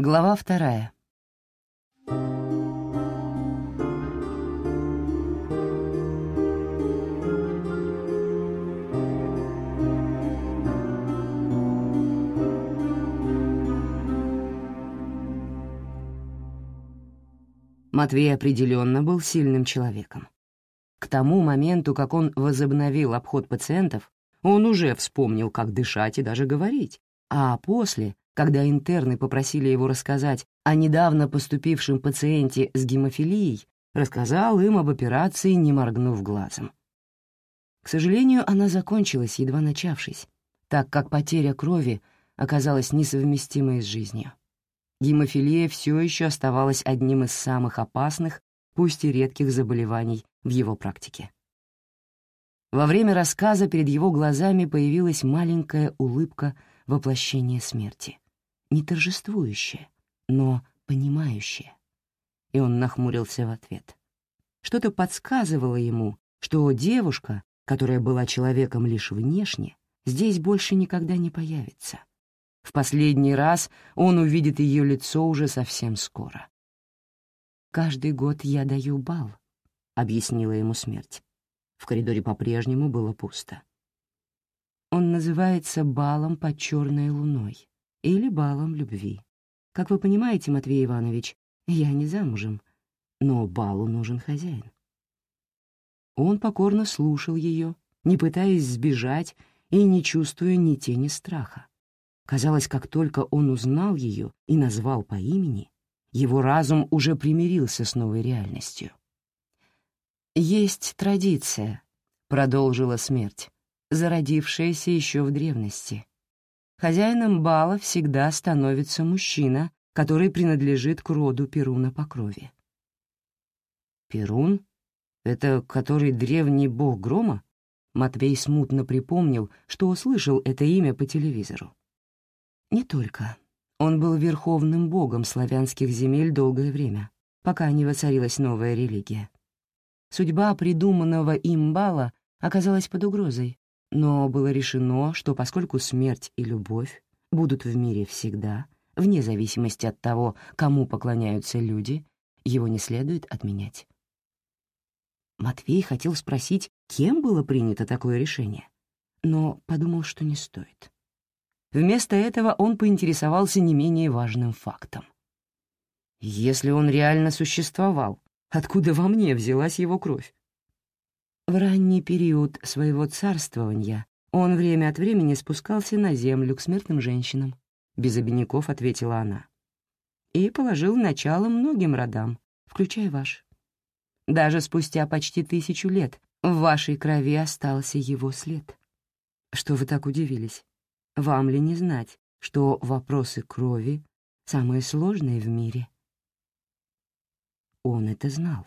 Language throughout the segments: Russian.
Глава вторая. Матвей определенно был сильным человеком. К тому моменту, как он возобновил обход пациентов, он уже вспомнил, как дышать и даже говорить, а после, когда интерны попросили его рассказать о недавно поступившем пациенте с гемофилией, рассказал им об операции, не моргнув глазом. К сожалению, она закончилась, едва начавшись, так как потеря крови оказалась несовместимой с жизнью. Гемофилия все еще оставалась одним из самых опасных, пусть и редких заболеваний в его практике. Во время рассказа перед его глазами появилась маленькая улыбка воплощения смерти, не торжествующая, но понимающая. И он нахмурился в ответ. Что-то подсказывало ему, что девушка, которая была человеком лишь внешне, здесь больше никогда не появится. В последний раз он увидит ее лицо уже совсем скоро. «Каждый год я даю бал», — объяснила ему смерть. В коридоре по-прежнему было пусто. Он называется балом под черной луной или балом любви. Как вы понимаете, Матвей Иванович, я не замужем, но балу нужен хозяин. Он покорно слушал ее, не пытаясь сбежать и не чувствуя ни тени страха. Казалось, как только он узнал ее и назвал по имени, его разум уже примирился с новой реальностью. «Есть традиция», — продолжила смерть, зародившаяся еще в древности. Хозяином бала всегда становится мужчина, который принадлежит к роду Перуна по крови. «Перун? Это который древний бог грома?» Матвей смутно припомнил, что услышал это имя по телевизору. Не только. Он был верховным богом славянских земель долгое время, пока не воцарилась новая религия. Судьба придуманного им бала оказалась под угрозой, но было решено, что поскольку смерть и любовь будут в мире всегда, вне зависимости от того, кому поклоняются люди, его не следует отменять. Матвей хотел спросить, кем было принято такое решение, но подумал, что не стоит. Вместо этого он поинтересовался не менее важным фактом. Если он реально существовал, откуда во мне взялась его кровь? В ранний период своего царствования он время от времени спускался на землю к смертным женщинам, без обиняков ответила она, и положил начало многим родам, включая ваш. Даже спустя почти тысячу лет в вашей крови остался его след. Что вы так удивились? Вам ли не знать, что вопросы крови самые сложные в мире? Он это знал.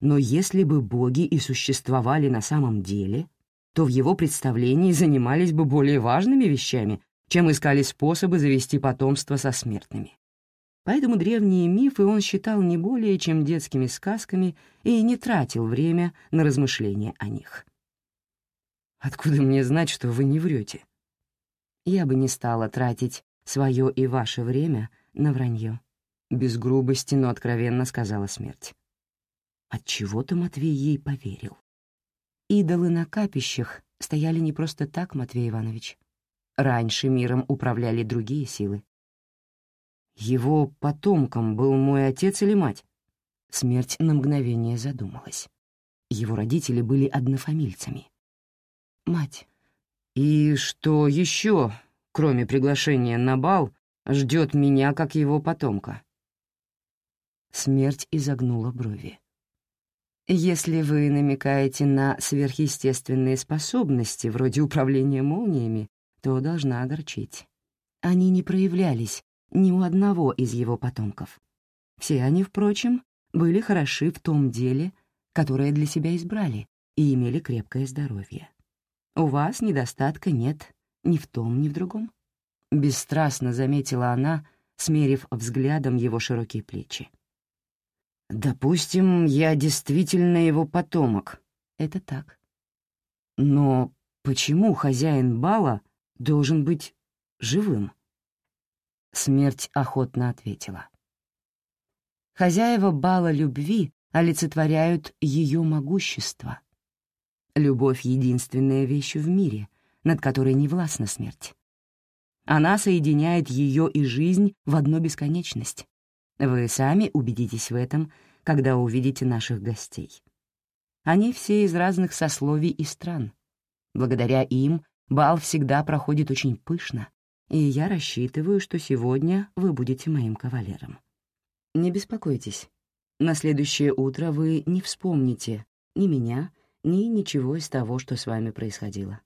Но если бы боги и существовали на самом деле, то в его представлении занимались бы более важными вещами, чем искали способы завести потомство со смертными. Поэтому древние мифы он считал не более чем детскими сказками и не тратил время на размышления о них. «Откуда мне знать, что вы не врете?» я бы не стала тратить свое и ваше время на вранье. Без грубости, но откровенно сказала смерть. Отчего-то Матвей ей поверил. Идолы на капищах стояли не просто так, Матвей Иванович. Раньше миром управляли другие силы. Его потомком был мой отец или мать? Смерть на мгновение задумалась. Его родители были однофамильцами. Мать. И что еще, кроме приглашения на бал, ждет меня как его потомка? Смерть изогнула брови. Если вы намекаете на сверхъестественные способности, вроде управления молниями, то должна огорчить. Они не проявлялись ни у одного из его потомков. Все они, впрочем, были хороши в том деле, которое для себя избрали, и имели крепкое здоровье. У вас недостатка нет ни в том, ни в другом. Бесстрастно заметила она, смерив взглядом его широкие плечи. «Допустим, я действительно его потомок. Это так. Но почему хозяин бала должен быть живым?» смерть охотно ответила. Хозяева бала любви олицетворяют ее могущество. Любовь — единственная вещь в мире, над которой не властна смерть. Она соединяет ее и жизнь в одну бесконечность. Вы сами убедитесь в этом, когда увидите наших гостей. Они все из разных сословий и стран. Благодаря им бал всегда проходит очень пышно, и я рассчитываю, что сегодня вы будете моим кавалером. Не беспокойтесь. На следующее утро вы не вспомните ни меня, ни ничего из того, что с вами происходило.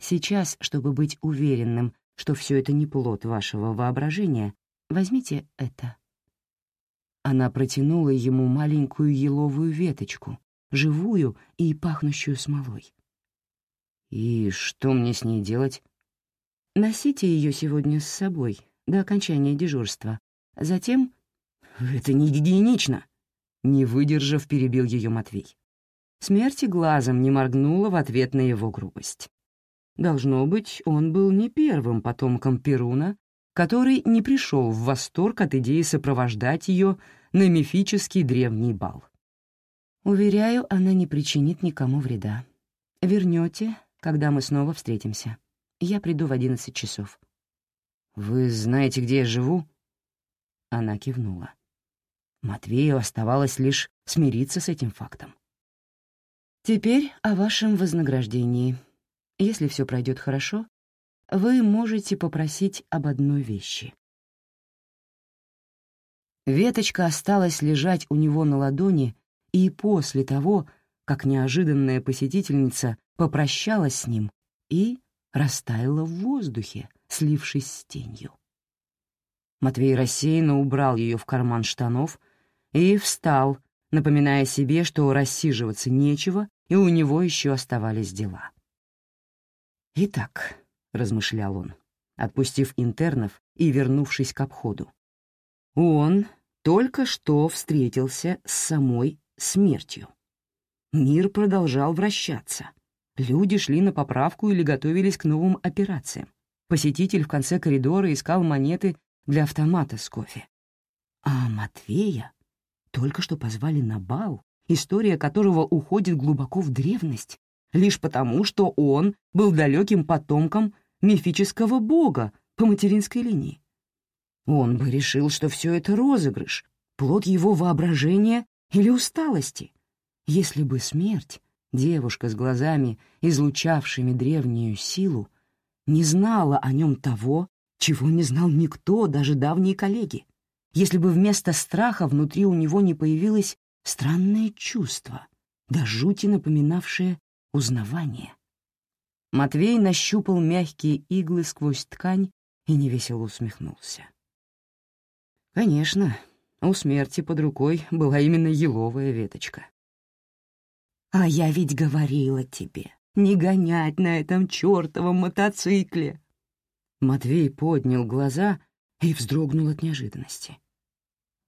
Сейчас, чтобы быть уверенным, что все это не плод вашего воображения, возьмите это. Она протянула ему маленькую еловую веточку, живую и пахнущую смолой. «И что мне с ней делать?» «Носите ее сегодня с собой до окончания дежурства. Затем...» «Это не гигиенично!» Не выдержав, перебил ее Матвей. Смерти глазом не моргнула в ответ на его грубость. Должно быть, он был не первым потомком Перуна, который не пришел в восторг от идеи сопровождать ее на мифический древний бал. Уверяю, она не причинит никому вреда. Вернете, когда мы снова встретимся. Я приду в одиннадцать часов. «Вы знаете, где я живу?» Она кивнула. Матвею оставалось лишь смириться с этим фактом. Теперь о вашем вознаграждении. Если все пройдет хорошо, вы можете попросить об одной вещи. Веточка осталась лежать у него на ладони и после того, как неожиданная посетительница попрощалась с ним и растаяла в воздухе, слившись с тенью. Матвей рассеянно убрал ее в карман штанов и встал, напоминая себе, что рассиживаться нечего, и у него еще оставались дела. «Итак», — размышлял он, отпустив интернов и вернувшись к обходу, он только что встретился с самой смертью. Мир продолжал вращаться. Люди шли на поправку или готовились к новым операциям. Посетитель в конце коридора искал монеты для автомата с кофе. А Матвея только что позвали на бал, история которого уходит глубоко в древность, лишь потому, что он был далеким потомком мифического бога по материнской линии. Он бы решил, что все это розыгрыш, плод его воображения или усталости, если бы смерть, девушка с глазами, излучавшими древнюю силу, не знала о нем того, чего не знал никто, даже давние коллеги если бы вместо страха внутри у него не появилось странное чувство, до жути напоминавшее узнавание. Матвей нащупал мягкие иглы сквозь ткань и невесело усмехнулся. Конечно, у смерти под рукой была именно еловая веточка. «А я ведь говорила тебе, не гонять на этом чертовом мотоцикле!» Матвей поднял глаза и вздрогнул от неожиданности.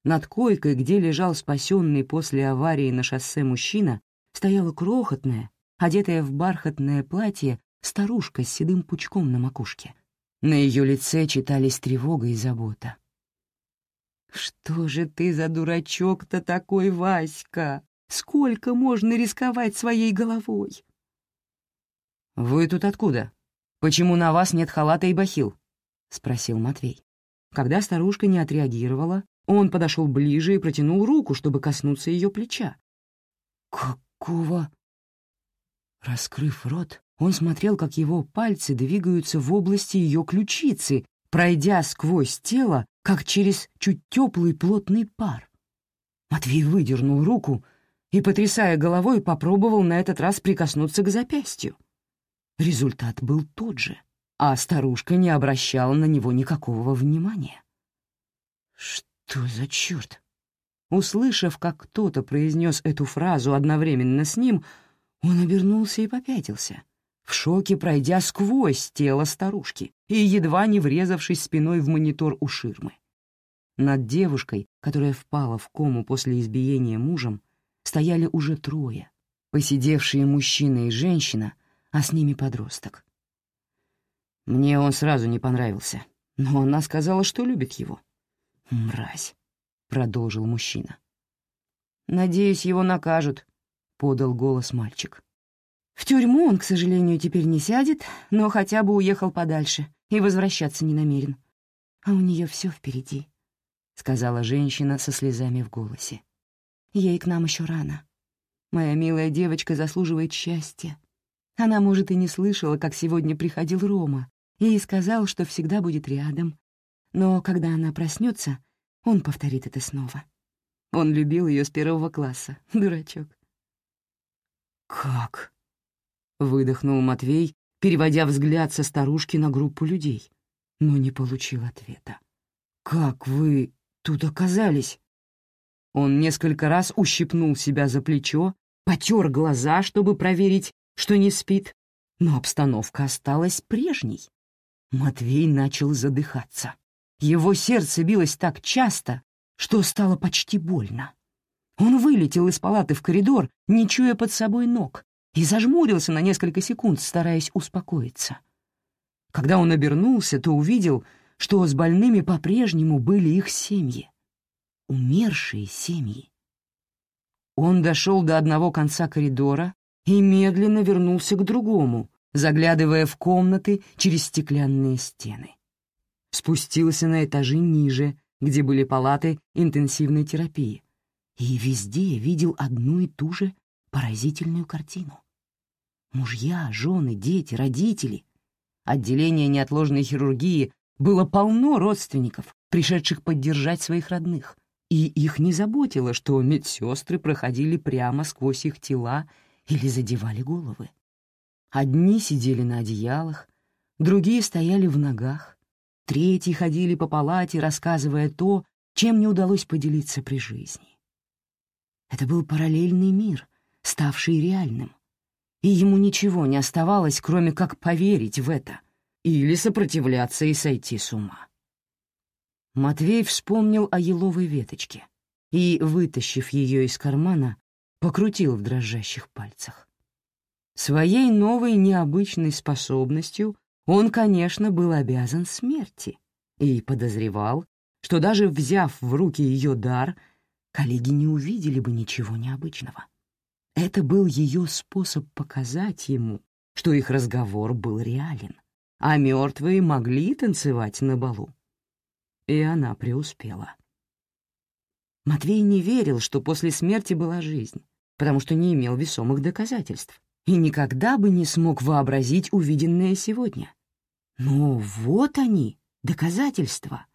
Над койкой, где лежал спасенный после аварии на шоссе мужчина, стояла крохотная, одетая в бархатное платье, старушка с седым пучком на макушке. На ее лице читались тревога и забота. «Что же ты за дурачок-то такой, Васька? Сколько можно рисковать своей головой?» «Вы тут откуда? Почему на вас нет халата и бахил?» — спросил Матвей. Когда старушка не отреагировала, он подошел ближе и протянул руку, чтобы коснуться ее плеча. «Какого?» Раскрыв рот, он смотрел, как его пальцы двигаются в области ее ключицы, пройдя сквозь тело, как через чуть теплый плотный пар. Матвей выдернул руку и, потрясая головой, попробовал на этот раз прикоснуться к запястью. Результат был тот же — а старушка не обращала на него никакого внимания. «Что за черт?» Услышав, как кто-то произнес эту фразу одновременно с ним, он обернулся и попятился, в шоке пройдя сквозь тело старушки и едва не врезавшись спиной в монитор у ширмы. Над девушкой, которая впала в кому после избиения мужем, стояли уже трое, посидевшие мужчина и женщина, а с ними подросток. Мне он сразу не понравился. Но она сказала, что любит его. «Мразь», — продолжил мужчина. «Надеюсь, его накажут», — подал голос мальчик. «В тюрьму он, к сожалению, теперь не сядет, но хотя бы уехал подальше и возвращаться не намерен. А у нее все впереди», — сказала женщина со слезами в голосе. «Ей к нам еще рано. Моя милая девочка заслуживает счастья. Она, может, и не слышала, как сегодня приходил Рома, и сказал, что всегда будет рядом. Но когда она проснется, он повторит это снова. Он любил ее с первого класса, дурачок. «Как?» — выдохнул Матвей, переводя взгляд со старушки на группу людей, но не получил ответа. «Как вы тут оказались?» Он несколько раз ущипнул себя за плечо, потер глаза, чтобы проверить, что не спит, но обстановка осталась прежней. Матвей начал задыхаться. Его сердце билось так часто, что стало почти больно. Он вылетел из палаты в коридор, не чуя под собой ног, и зажмурился на несколько секунд, стараясь успокоиться. Когда он обернулся, то увидел, что с больными по-прежнему были их семьи. Умершие семьи. Он дошел до одного конца коридора и медленно вернулся к другому, заглядывая в комнаты через стеклянные стены. Спустился на этажи ниже, где были палаты интенсивной терапии, и везде видел одну и ту же поразительную картину. Мужья, жены, дети, родители. Отделение неотложной хирургии было полно родственников, пришедших поддержать своих родных, и их не заботило, что медсестры проходили прямо сквозь их тела или задевали головы. Одни сидели на одеялах, другие стояли в ногах, третьи ходили по палате, рассказывая то, чем не удалось поделиться при жизни. Это был параллельный мир, ставший реальным, и ему ничего не оставалось, кроме как поверить в это или сопротивляться и сойти с ума. Матвей вспомнил о еловой веточке и, вытащив ее из кармана, покрутил в дрожащих пальцах. Своей новой необычной способностью он, конечно, был обязан смерти и подозревал, что даже взяв в руки ее дар, коллеги не увидели бы ничего необычного. Это был ее способ показать ему, что их разговор был реален, а мертвые могли танцевать на балу. И она преуспела. Матвей не верил, что после смерти была жизнь, потому что не имел весомых доказательств и никогда бы не смог вообразить увиденное сегодня. Но вот они, доказательства,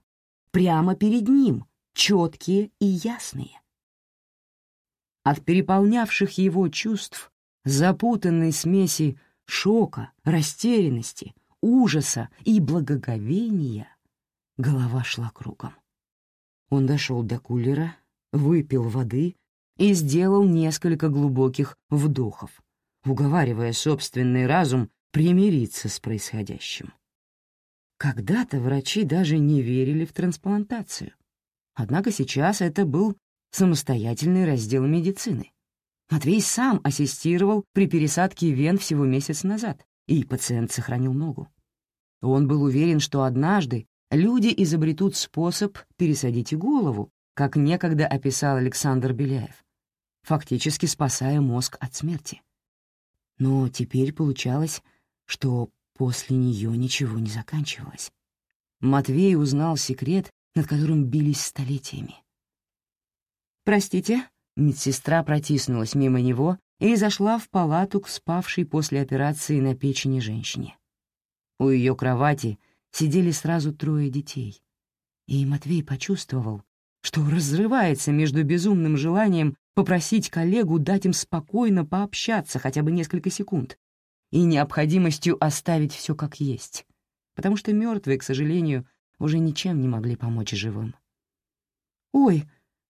прямо перед ним, четкие и ясные. От переполнявших его чувств, запутанной смеси шока, растерянности, ужаса и благоговения, голова шла кругом. Он дошел до кулера, выпил воды и сделал несколько глубоких вдохов, уговаривая собственный разум примириться с происходящим. Когда-то врачи даже не верили в трансплантацию. Однако сейчас это был самостоятельный раздел медицины. Матвей сам ассистировал при пересадке вен всего месяц назад, и пациент сохранил ногу. Он был уверен, что однажды люди изобретут способ пересадить и голову, как некогда описал Александр Беляев, фактически спасая мозг от смерти. Но теперь получалось, что после нее ничего не заканчивалось. Матвей узнал секрет, над которым бились столетиями. «Простите?» — медсестра протиснулась мимо него и зашла в палату к спавшей после операции на печени женщине. У ее кровати сидели сразу трое детей, и Матвей почувствовал, что разрывается между безумным желанием попросить коллегу дать им спокойно пообщаться хотя бы несколько секунд и необходимостью оставить все как есть, потому что мертвые, к сожалению, уже ничем не могли помочь живым. «Ой,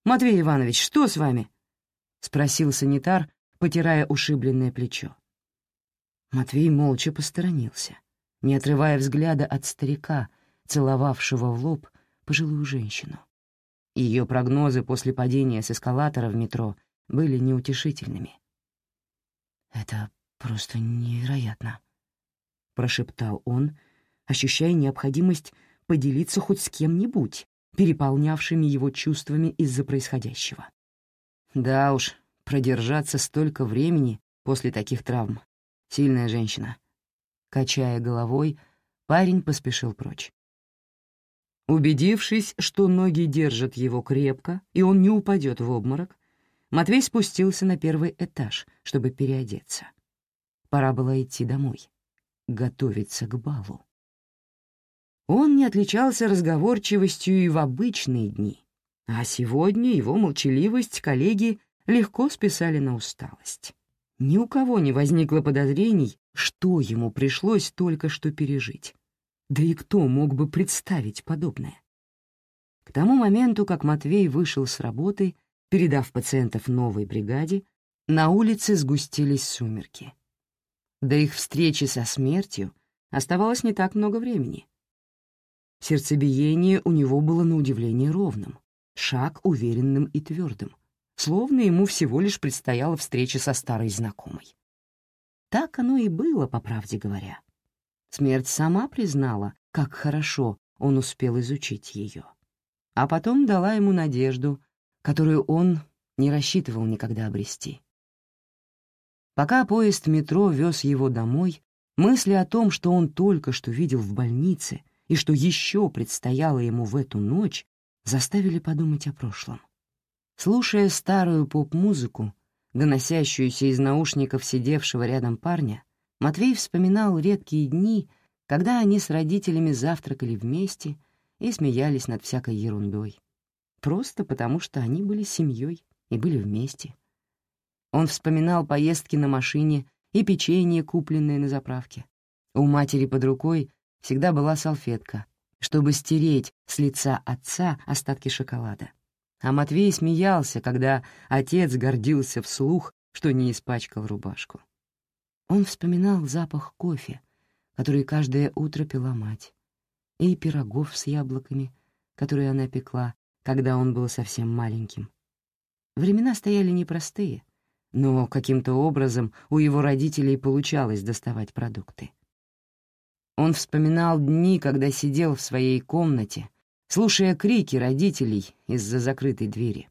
Матвей Иванович, что с вами?» — спросил санитар, потирая ушибленное плечо. Матвей молча посторонился, не отрывая взгляда от старика, целовавшего в лоб пожилую женщину. Ее прогнозы после падения с эскалатора в метро были неутешительными. «Это просто невероятно», — прошептал он, ощущая необходимость поделиться хоть с кем-нибудь, переполнявшими его чувствами из-за происходящего. Да уж, продержаться столько времени после таких травм. Сильная женщина. Качая головой, парень поспешил прочь. Убедившись, что ноги держат его крепко, и он не упадет в обморок, Матвей спустился на первый этаж, чтобы переодеться. Пора было идти домой, готовиться к балу. Он не отличался разговорчивостью и в обычные дни, а сегодня его молчаливость коллеги легко списали на усталость. Ни у кого не возникло подозрений, что ему пришлось только что пережить. Да и кто мог бы представить подобное? К тому моменту, как Матвей вышел с работы, передав пациентов новой бригаде, на улице сгустились сумерки. До их встречи со смертью оставалось не так много времени. Сердцебиение у него было на удивление ровным, шаг уверенным и твердым, словно ему всего лишь предстояла встреча со старой знакомой. Так оно и было, по правде говоря. Смерть сама признала, как хорошо он успел изучить ее, а потом дала ему надежду, которую он не рассчитывал никогда обрести. Пока поезд метро вез его домой, мысли о том, что он только что видел в больнице — и что еще предстояло ему в эту ночь, заставили подумать о прошлом. Слушая старую поп-музыку, доносящуюся из наушников сидевшего рядом парня, Матвей вспоминал редкие дни, когда они с родителями завтракали вместе и смеялись над всякой ерундой. Просто потому, что они были семьей и были вместе. Он вспоминал поездки на машине и печенье, купленное на заправке. У матери под рукой всегда была салфетка, чтобы стереть с лица отца остатки шоколада. А Матвей смеялся, когда отец гордился вслух, что не испачкал рубашку. Он вспоминал запах кофе, который каждое утро пила мать, и пирогов с яблоками, которые она пекла, когда он был совсем маленьким. Времена стояли непростые, но каким-то образом у его родителей получалось доставать продукты. Он вспоминал дни, когда сидел в своей комнате, слушая крики родителей из-за закрытой двери.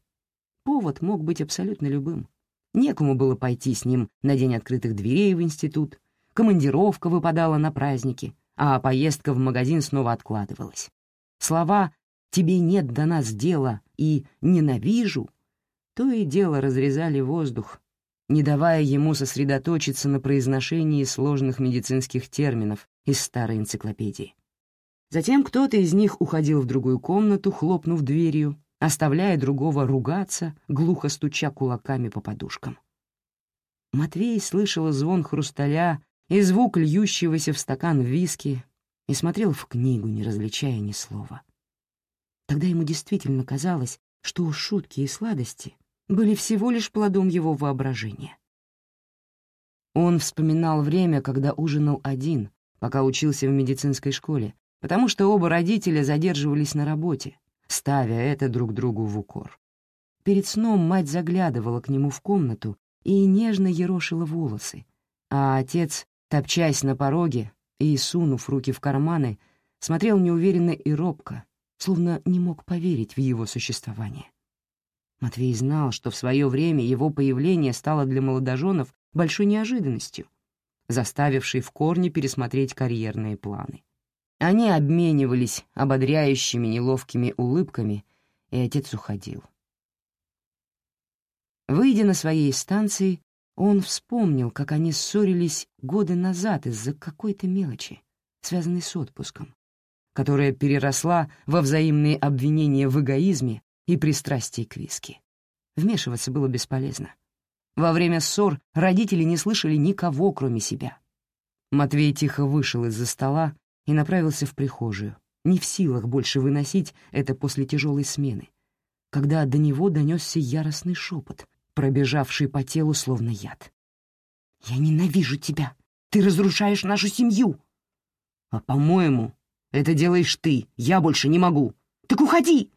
Повод мог быть абсолютно любым. Некому было пойти с ним на день открытых дверей в институт, командировка выпадала на праздники, а поездка в магазин снова откладывалась. Слова «тебе нет до нас дела» и «ненавижу» то и дело разрезали воздух, не давая ему сосредоточиться на произношении сложных медицинских терминов из старой энциклопедии. Затем кто-то из них уходил в другую комнату, хлопнув дверью, оставляя другого ругаться, глухо стуча кулаками по подушкам. Матвей слышал звон хрусталя и звук льющегося в стакан виски и смотрел в книгу, не различая ни слова. Тогда ему действительно казалось, что шутки и сладости были всего лишь плодом его воображения. Он вспоминал время, когда ужинал один, пока учился в медицинской школе, потому что оба родителя задерживались на работе, ставя это друг другу в укор. Перед сном мать заглядывала к нему в комнату и нежно ерошила волосы, а отец, топчась на пороге и сунув руки в карманы, смотрел неуверенно и робко, словно не мог поверить в его существование. Матвей знал, что в свое время его появление стало для молодоженов большой неожиданностью, заставившей в корне пересмотреть карьерные планы. Они обменивались ободряющими неловкими улыбками, и отец уходил. Выйдя на своей станции, он вспомнил, как они ссорились годы назад из-за какой-то мелочи, связанной с отпуском, которая переросла во взаимные обвинения в эгоизме и пристрастие к виски. Вмешиваться было бесполезно. Во время ссор родители не слышали никого, кроме себя. Матвей тихо вышел из-за стола и направился в прихожую, не в силах больше выносить это после тяжелой смены, когда до него донесся яростный шепот, пробежавший по телу словно яд. «Я ненавижу тебя! Ты разрушаешь нашу семью!» «А, по-моему, это делаешь ты, я больше не могу! Так уходи!»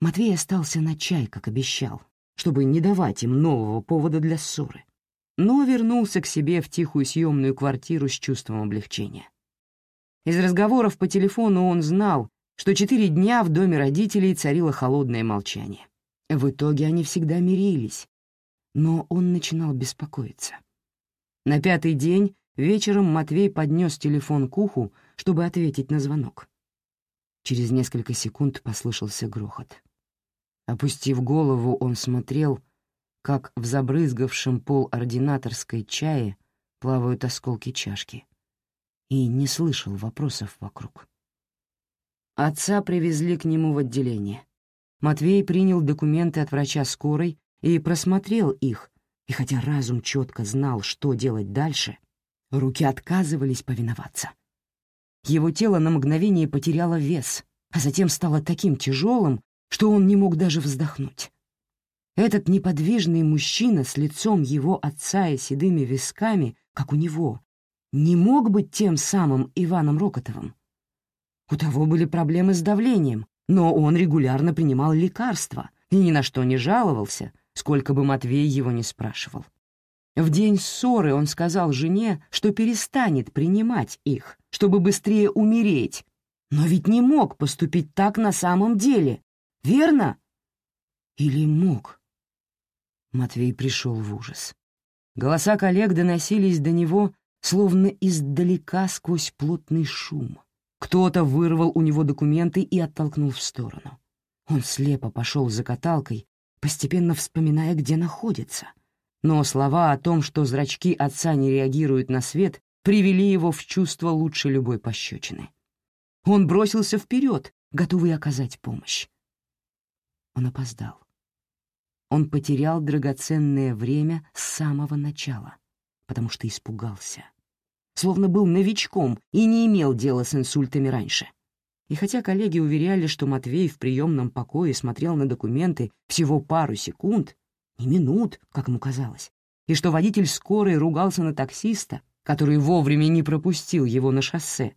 Матвей остался на чай, как обещал, чтобы не давать им нового повода для ссоры, но вернулся к себе в тихую съемную квартиру с чувством облегчения. Из разговоров по телефону он знал, что четыре дня в доме родителей царило холодное молчание. В итоге они всегда мирились, но он начинал беспокоиться. На пятый день вечером Матвей поднес телефон к уху, чтобы ответить на звонок. Через несколько секунд послышался грохот. Опустив голову, он смотрел, как в забрызгавшем пол ординаторской чае плавают осколки чашки, и не слышал вопросов вокруг. Отца привезли к нему в отделение. Матвей принял документы от врача скорой и просмотрел их, и хотя разум четко знал, что делать дальше, руки отказывались повиноваться. Его тело на мгновение потеряло вес, а затем стало таким тяжелым, что он не мог даже вздохнуть. Этот неподвижный мужчина с лицом его отца и седыми висками, как у него, не мог быть тем самым Иваном Рокотовым. У того были проблемы с давлением, но он регулярно принимал лекарства и ни на что не жаловался, сколько бы Матвей его не спрашивал. В день ссоры он сказал жене, что перестанет принимать их, чтобы быстрее умереть, но ведь не мог поступить так на самом деле, верно? Или мог? Матвей пришел в ужас. Голоса коллег доносились до него, словно издалека сквозь плотный шум. Кто-то вырвал у него документы и оттолкнул в сторону. Он слепо пошел за каталкой, постепенно вспоминая, где находится. Но слова о том, что зрачки отца не реагируют на свет, привели его в чувство лучше любой пощечины. Он бросился вперед, готовый оказать помощь. Он опоздал. Он потерял драгоценное время с самого начала, потому что испугался. Словно был новичком и не имел дела с инсультами раньше. И хотя коллеги уверяли, что Матвей в приемном покое смотрел на документы всего пару секунд, не минут, как ему казалось, и что водитель скорой ругался на таксиста, который вовремя не пропустил его на шоссе,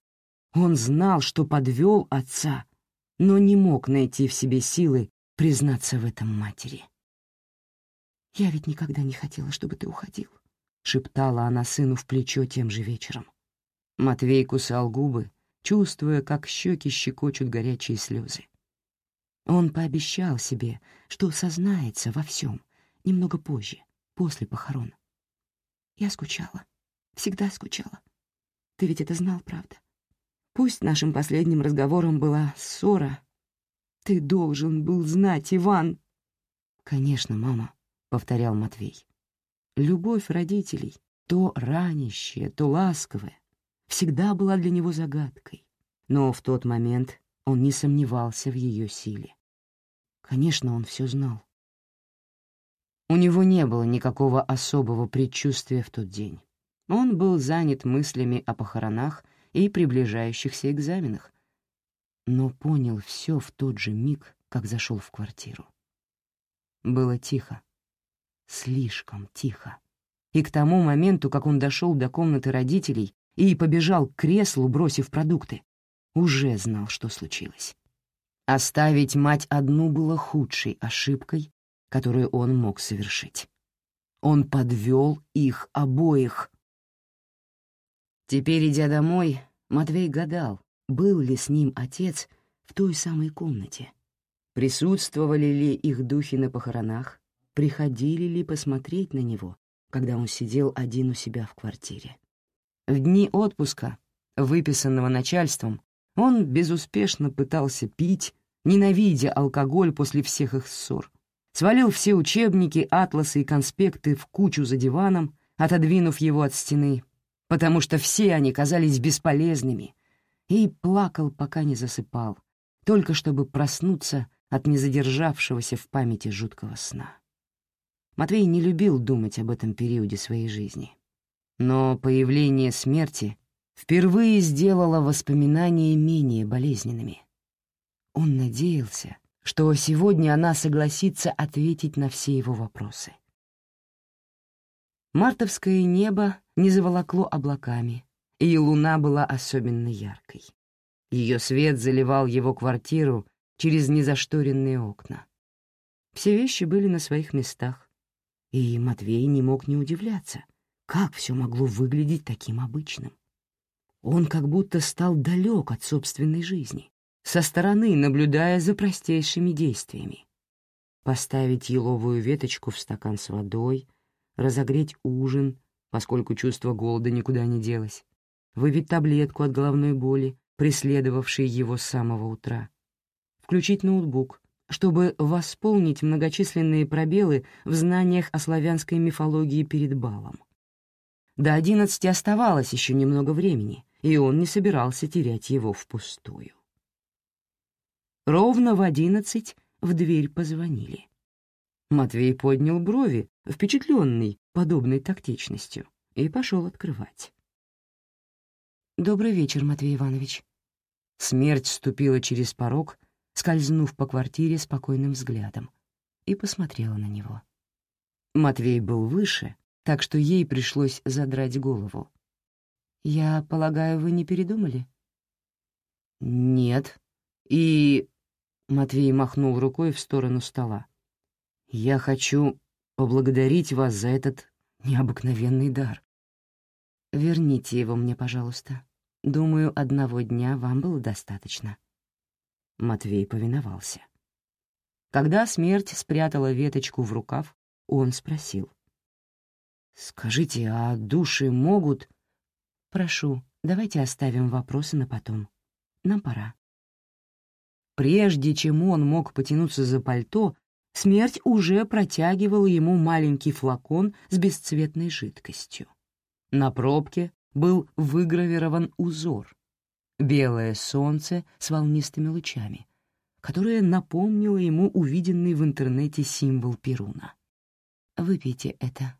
он знал, что подвел отца, но не мог найти в себе силы признаться в этом матери. «Я ведь никогда не хотела, чтобы ты уходил», — шептала она сыну в плечо тем же вечером. Матвей кусал губы, чувствуя, как щеки щекочут горячие слезы. Он пообещал себе, что сознается во всем немного позже, после похорон. Я скучала, всегда скучала. Ты ведь это знал, правда? Пусть нашим последним разговором была ссора. Ты должен был знать, Иван. Конечно, мама, — повторял Матвей. Любовь родителей, то ранящая, то ласковая, всегда была для него загадкой. Но в тот момент он не сомневался в ее силе. Конечно, он все знал. У него не было никакого особого предчувствия в тот день. Он был занят мыслями о похоронах и приближающихся экзаменах, но понял все в тот же миг, как зашел в квартиру. Было тихо, слишком тихо. И к тому моменту, как он дошел до комнаты родителей и побежал к креслу, бросив продукты, уже знал, что случилось. Оставить мать одну было худшей ошибкой, которую он мог совершить. Он подвел их обоих — Теперь, идя домой, Матвей гадал, был ли с ним отец в той самой комнате. Присутствовали ли их духи на похоронах, приходили ли посмотреть на него, когда он сидел один у себя в квартире. В дни отпуска, выписанного начальством, он безуспешно пытался пить, ненавидя алкоголь после всех их ссор. Свалил все учебники, атласы и конспекты в кучу за диваном, отодвинув его от стены, потому что все они казались бесполезными, и плакал, пока не засыпал, только чтобы проснуться от незадержавшегося в памяти жуткого сна. Матвей не любил думать об этом периоде своей жизни. Но появление смерти впервые сделало воспоминания менее болезненными. Он надеялся, что сегодня она согласится ответить на все его вопросы. Мартовское небо не заволокло облаками, и луна была особенно яркой. Ее свет заливал его квартиру через незашторенные окна. Все вещи были на своих местах, и Матвей не мог не удивляться, как все могло выглядеть таким обычным. Он как будто стал далек от собственной жизни, со стороны наблюдая за простейшими действиями. Поставить еловую веточку в стакан с водой, разогреть ужин, поскольку чувство голода никуда не делось, выпить таблетку от головной боли, преследовавшей его с самого утра, включить ноутбук, чтобы восполнить многочисленные пробелы в знаниях о славянской мифологии перед балом. До одиннадцати оставалось еще немного времени, и он не собирался терять его впустую. Ровно в одиннадцать в дверь позвонили. Матвей поднял брови, впечатленный подобной тактичностью, и пошел открывать. «Добрый вечер, Матвей Иванович». Смерть ступила через порог, скользнув по квартире спокойным взглядом, и посмотрела на него. Матвей был выше, так что ей пришлось задрать голову. «Я полагаю, вы не передумали?» «Нет. И...» — Матвей махнул рукой в сторону стола. «Я хочу поблагодарить вас за этот необыкновенный дар. Верните его мне, пожалуйста. Думаю, одного дня вам было достаточно». Матвей повиновался. Когда смерть спрятала веточку в рукав, он спросил. «Скажите, а души могут...» Прошу, давайте оставим вопросы на потом. Нам пора. Прежде чем он мог потянуться за пальто, смерть уже протягивала ему маленький флакон с бесцветной жидкостью. На пробке был выгравирован узор — белое солнце с волнистыми лучами, которое напомнило ему увиденный в интернете символ Перуна. «Выпейте это».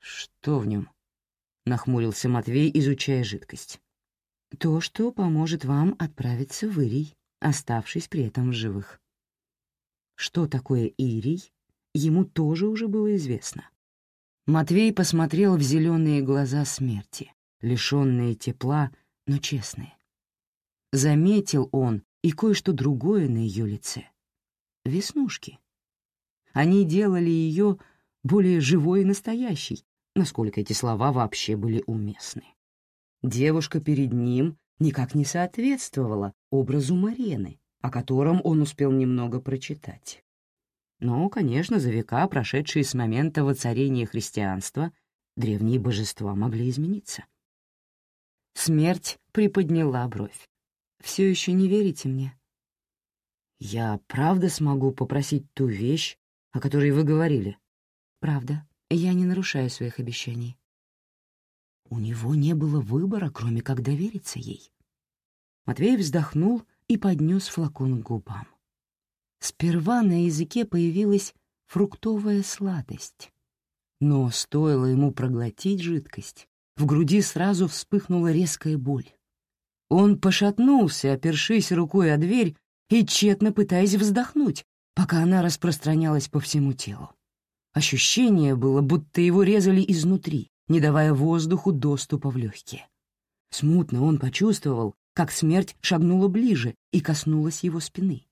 «Что в нем?» — нахмурился Матвей, изучая жидкость. «То, что поможет вам отправиться в Ирий, оставшись при этом в живых». Что такое Ирий, ему тоже уже было известно. Матвей посмотрел в зеленые глаза смерти, лишенные тепла, но честные. Заметил он и кое-что другое на ее лице. Веснушки. Они делали ее более живой и настоящей, насколько эти слова вообще были уместны. Девушка перед ним никак не соответствовала образу Марены, о котором он успел немного прочитать. Но, конечно, за века, прошедшие с момента воцарения христианства, древние божества могли измениться. Смерть приподняла бровь. «Все еще не верите мне?» «Я правда смогу попросить ту вещь, о которой вы говорили?» «Правда. Я не нарушаю своих обещаний. У него не было выбора, кроме как довериться ей. Матвей вздохнул и поднес флакон к губам. Сперва на языке появилась фруктовая сладость. Но стоило ему проглотить жидкость, в груди сразу вспыхнула резкая боль. Он пошатнулся, опершись рукой о дверь и тщетно пытаясь вздохнуть, пока она распространялась по всему телу. Ощущение было, будто его резали изнутри, не давая воздуху доступа в легкие. Смутно он почувствовал, как смерть шагнула ближе и коснулась его спины.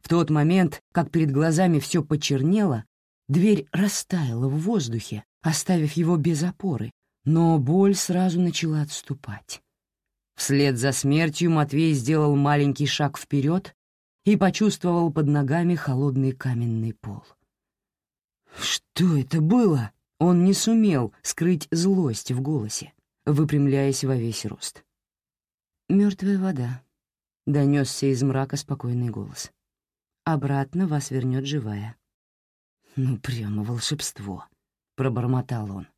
В тот момент, как перед глазами все почернело, дверь растаяла в воздухе, оставив его без опоры, но боль сразу начала отступать. Вслед за смертью Матвей сделал маленький шаг вперед и почувствовал под ногами холодный каменный пол. «Что это было?» Он не сумел скрыть злость в голосе, выпрямляясь во весь рост. «Мертвая вода», — донесся из мрака спокойный голос. «Обратно вас вернет живая». «Ну, прямо волшебство», — пробормотал он.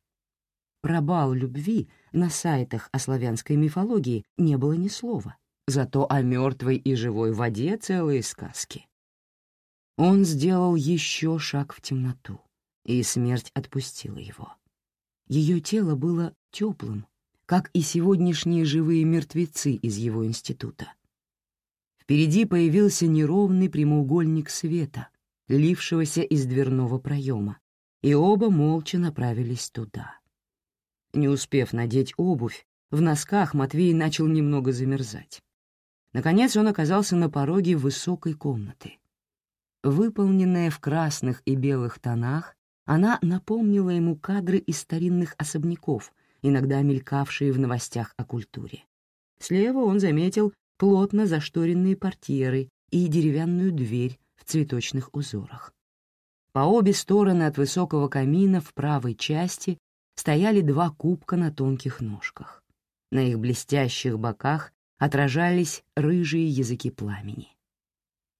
Про бал любви на сайтах о славянской мифологии не было ни слова, зато о мертвой и живой воде целые сказки. Он сделал еще шаг в темноту и смерть отпустила его. Ее тело было теплым, как и сегодняшние живые мертвецы из его института. Впереди появился неровный прямоугольник света, лившегося из дверного проема, и оба молча направились туда. Не успев надеть обувь, в носках Матвей начал немного замерзать. Наконец он оказался на пороге высокой комнаты. Выполненная в красных и белых тонах, она напомнила ему кадры из старинных особняков, иногда мелькавшие в новостях о культуре. Слева он заметил плотно зашторенные портьеры и деревянную дверь в цветочных узорах. По обе стороны от высокого камина в правой части стояли два кубка на тонких ножках. На их блестящих боках отражались рыжие языки пламени.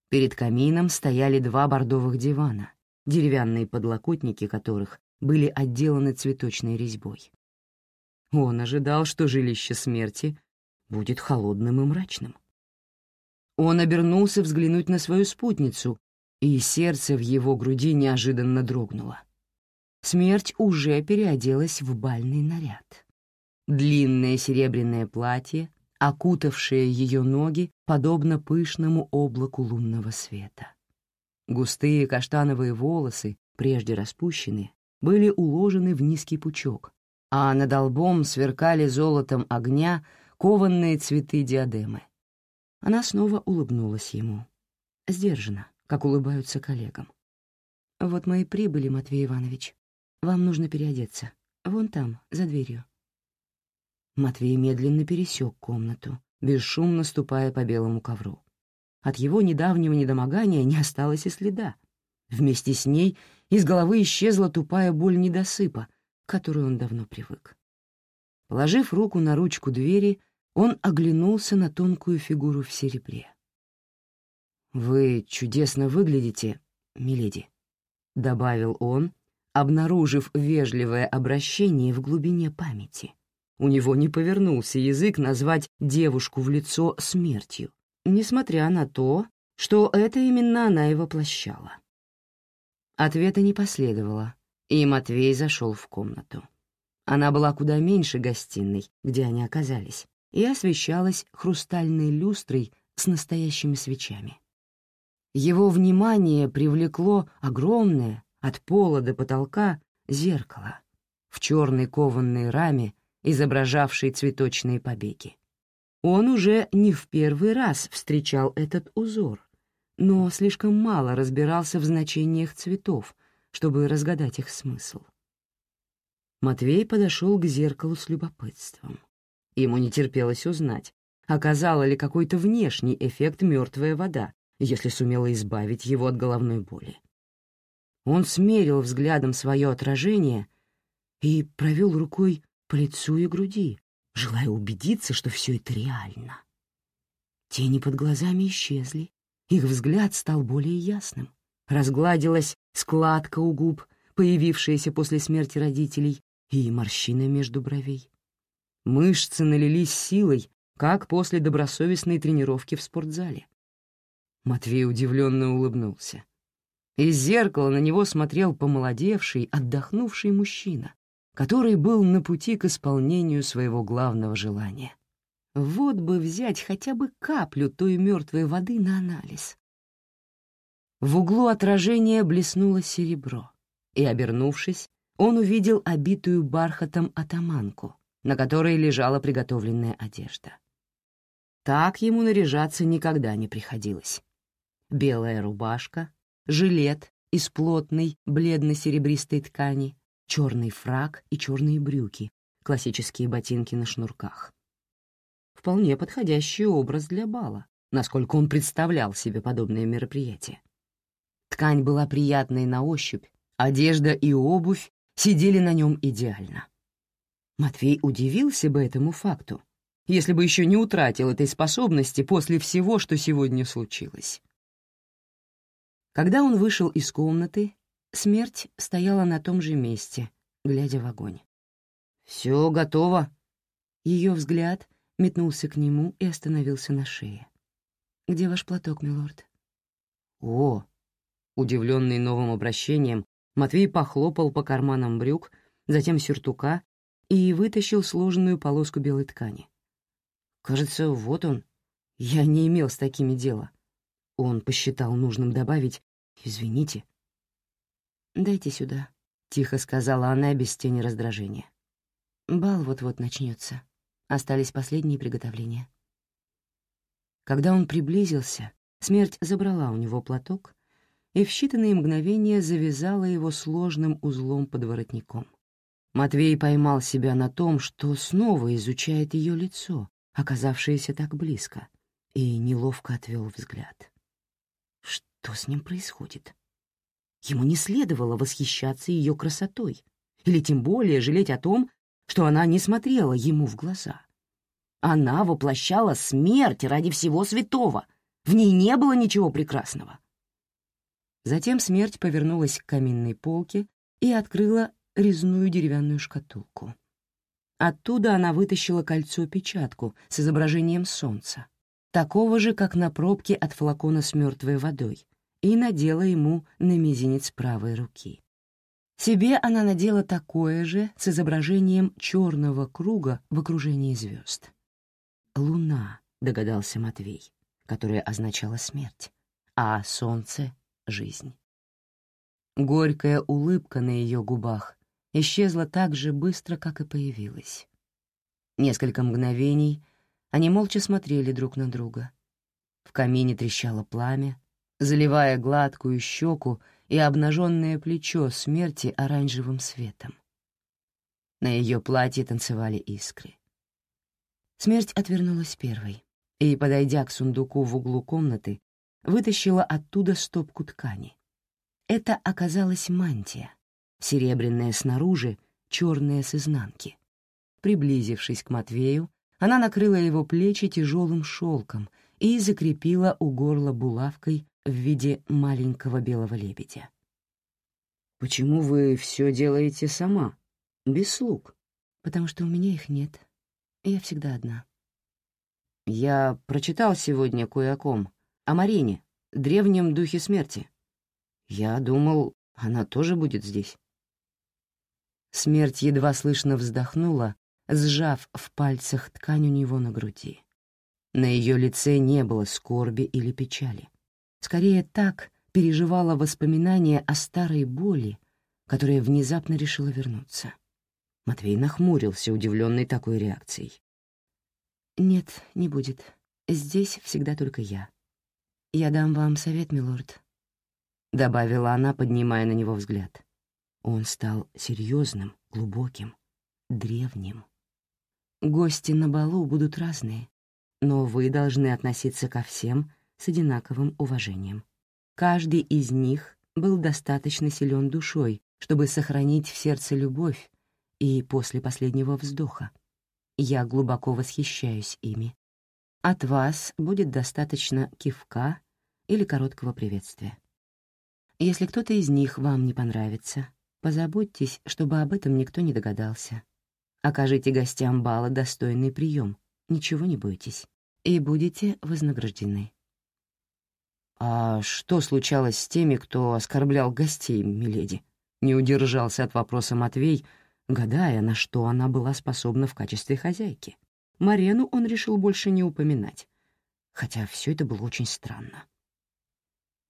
Перед камином стояли два бордовых дивана, деревянные подлокотники которых были отделаны цветочной резьбой. Он ожидал, что жилище смерти будет холодным и мрачным. Он обернулся взглянуть на свою спутницу, и сердце в его груди неожиданно дрогнуло. Смерть уже переоделась в бальный наряд. Длинное серебряное платье, окутавшее ее ноги, подобно пышному облаку лунного света. Густые каштановые волосы, прежде распущенные, были уложены в низкий пучок, а над лбом сверкали золотом огня кованные цветы диадемы. Она снова улыбнулась ему. Сдержанно, как улыбаются коллегам. «Вот мы и прибыли, Матвей Иванович. Вам нужно переодеться. Вон там, за дверью». Матвей медленно пересек комнату, бесшумно ступая по белому ковру. От его недавнего недомогания не осталось и следа. Вместе с ней из головы исчезла тупая боль недосыпа, к которой он давно привык. Положив руку на ручку двери, он оглянулся на тонкую фигуру в серебре. «Вы чудесно выглядите, миледи», — добавил он, обнаружив вежливое обращение в глубине памяти. У него не повернулся язык назвать девушку в лицо смертью, несмотря на то, что это именно она и воплощала. Ответа не последовало, и Матвей зашел в комнату. Она была куда меньше гостиной, где они оказались, и освещалась хрустальной люстрой с настоящими свечами. Его внимание привлекло огромное, от пола до потолка, зеркало в черной кованной раме, изображавшей цветочные побеги. Он уже не в первый раз встречал этот узор, но слишком мало разбирался в значениях цветов, чтобы разгадать их смысл. Матвей подошел к зеркалу с любопытством. Ему не терпелось узнать, оказала ли какой-то внешний эффект мертвая вода, если сумела избавить его от головной боли. Он смерил взглядом свое отражение и провел рукой по лицу и груди, желая убедиться, что все это реально. Тени под глазами исчезли, их взгляд стал более ясным. Разгладилась складка у губ, появившаяся после смерти родителей, и морщина между бровей. Мышцы налились силой, как после добросовестной тренировки в спортзале. Матвей удивленно улыбнулся. Из зеркала на него смотрел помолодевший, отдохнувший мужчина, который был на пути к исполнению своего главного желания. Вот бы взять хотя бы каплю той мертвой воды на анализ. В углу отражения блеснуло серебро, и, обернувшись, он увидел обитую бархатом атаманку, на которой лежала приготовленная одежда. Так ему наряжаться никогда не приходилось. Белая рубашка, жилет из плотной бледно-серебристой ткани, черный фрак и черные брюки, классические ботинки на шнурках. Вполне подходящий образ для бала, насколько он представлял себе подобное мероприятие. Ткань была приятной на ощупь, одежда и обувь сидели на нем идеально. Матвей удивился бы этому факту, если бы еще не утратил этой способности после всего, что сегодня случилось. Когда он вышел из комнаты, смерть стояла на том же месте, глядя в огонь. «Все готово». Ее взгляд метнулся к нему и остановился на шее. «Где ваш платок, милорд?» «О!» Удивленный новым обращением, Матвей похлопал по карманам брюк, затем сюртука и вытащил сложенную полоску белой ткани. «Кажется, вот он. Я не имел с такими дела». Он посчитал нужным добавить «Извините». «Дайте сюда», — тихо сказала она без тени раздражения. «Бал вот-вот начнется. Остались последние приготовления». Когда он приблизился, смерть забрала у него платок и в считанные мгновения завязала его сложным узлом под воротником. Матвей поймал себя на том, что снова изучает ее лицо, оказавшееся так близко, и неловко отвел взгляд. Что с ним происходит? Ему не следовало восхищаться ее красотой, или тем более жалеть о том, что она не смотрела ему в глаза. Она воплощала смерть ради всего святого. В ней не было ничего прекрасного. Затем смерть повернулась к каминной полке и открыла резную деревянную шкатулку. Оттуда она вытащила кольцо-печатку с изображением солнца, такого же, как на пробке от флакона с мертвой водой, и надела ему на мизинец правой руки. Себе она надела такое же с изображением черного круга в окружении звезд. «Луна», — догадался Матвей, которая означала смерть, а солнце — жизнь. Горькая улыбка на ее губах исчезла так же быстро, как и появилась. Несколько мгновений они молча смотрели друг на друга. В камине трещало пламя, заливая гладкую щеку и обнаженное плечо смерти оранжевым светом. На ее платье танцевали искры. Смерть отвернулась первой и, подойдя к сундуку в углу комнаты, вытащила оттуда стопку ткани. Это оказалась мантия, серебряная снаружи, черная с изнанки. Приблизившись к Матвею, она накрыла его плечи тяжелым шелком и закрепила у горла булавкой в виде маленького белого лебедя. «Почему вы все делаете сама, без слуг?» «Потому что у меня их нет. Я всегда одна». «Я прочитал сегодня кое о ком, о Марине, древнем духе смерти. Я думал, она тоже будет здесь». Смерть едва слышно вздохнула, сжав в пальцах ткань у него на груди. На ее лице не было скорби или печали. Скорее так переживала воспоминания о старой боли, которая внезапно решила вернуться. Матвей нахмурился, удивленный такой реакцией. «Нет, не будет. Здесь всегда только я. Я дам вам совет, милорд», — добавила она, поднимая на него взгляд. Он стал серьезным, глубоким, древним. «Гости на балу будут разные, но вы должны относиться ко всем с одинаковым уважением. Каждый из них был достаточно силен душой, чтобы сохранить в сердце любовь и после последнего вздоха. Я глубоко восхищаюсь ими. От вас будет достаточно кивка или короткого приветствия. Если кто-то из них вам не понравится, позаботьтесь, чтобы об этом никто не догадался. Окажите гостям бала достойный прием, ничего не бойтесь, и будете вознаграждены. «А что случалось с теми, кто оскорблял гостей, миледи?» Не удержался от вопроса Матвей, гадая, на что она была способна в качестве хозяйки. Марену он решил больше не упоминать, хотя все это было очень странно.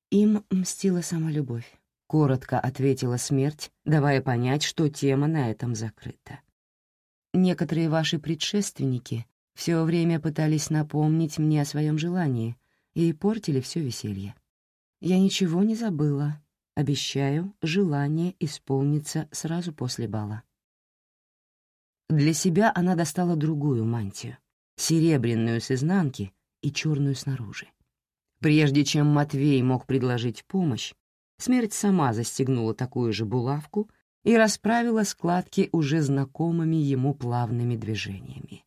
Им мстила сама любовь. Коротко ответила смерть, давая понять, что тема на этом закрыта. Некоторые ваши предшественники все время пытались напомнить мне о своем желании и портили все веселье. Я ничего не забыла. Обещаю, желание исполнится сразу после бала. Для себя она достала другую мантию, серебряную с изнанки и черную снаружи. Прежде чем Матвей мог предложить помощь, смерть сама застегнула такую же булавку и расправила складки уже знакомыми ему плавными движениями.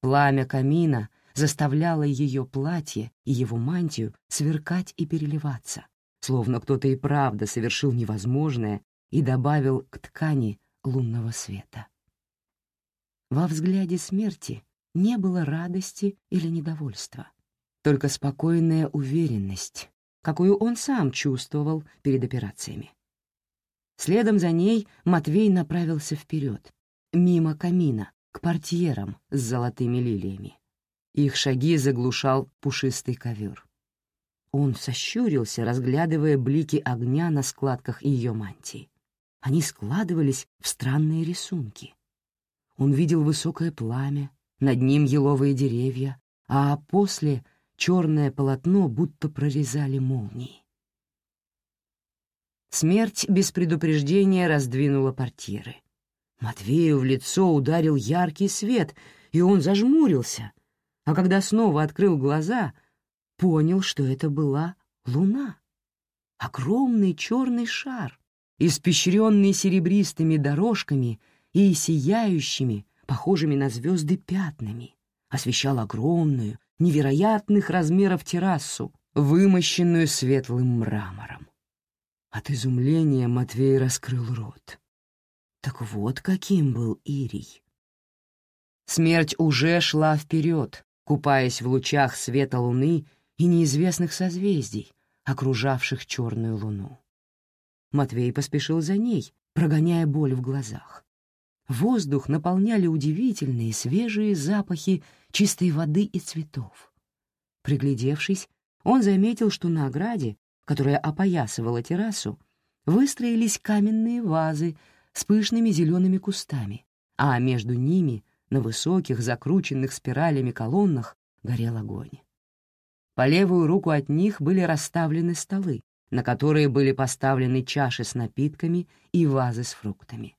Пламя камина заставляло ее платье и его мантию сверкать и переливаться, словно кто-то и правда совершил невозможное и добавил к ткани лунного света. Во взгляде смерти не было радости или недовольства, только спокойная уверенность, какую он сам чувствовал перед операциями. Следом за ней Матвей направился вперед, мимо камина, к портьерам с золотыми лилиями. Их шаги заглушал пушистый ковер. Он сощурился, разглядывая блики огня на складках ее мантии. Они складывались в странные рисунки. Он видел высокое пламя, над ним еловые деревья, а после черное полотно будто прорезали молнии. Смерть без предупреждения раздвинула портьеры. Матвею в лицо ударил яркий свет, и он зажмурился, а когда снова открыл глаза, понял, что это была луна. Огромный черный шар, испещренный серебристыми дорожками и сияющими, похожими на звезды пятнами, освещал огромную, невероятных размеров террасу, вымощенную светлым мрамором. От изумления Матвей раскрыл рот. Так вот каким был Ирий. Смерть уже шла вперед, купаясь в лучах света луны и неизвестных созвездий, окружавших черную луну. Матвей поспешил за ней, прогоняя боль в глазах. Воздух наполняли удивительные свежие запахи чистой воды и цветов. Приглядевшись, он заметил, что на ограде, которая опоясывала террасу, выстроились каменные вазы с пышными зелеными кустами, а между ними, на высоких, закрученных спиралями колоннах, горел огонь. По левую руку от них были расставлены столы, на которые были поставлены чаши с напитками и вазы с фруктами.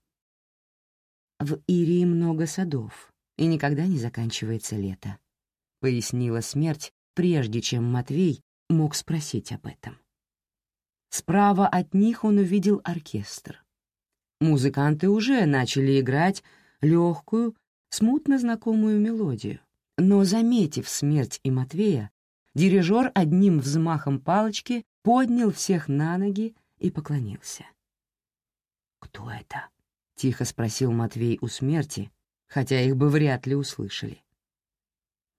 «В Ирии много садов, и никогда не заканчивается лето», — пояснила смерть, прежде чем Матвей мог спросить об этом. Справа от них он увидел оркестр. Музыканты уже начали играть легкую, смутно знакомую мелодию. Но, заметив смерть и Матвея, дирижер одним взмахом палочки поднял всех на ноги и поклонился. «Кто это?» — тихо спросил Матвей у смерти, хотя их бы вряд ли услышали.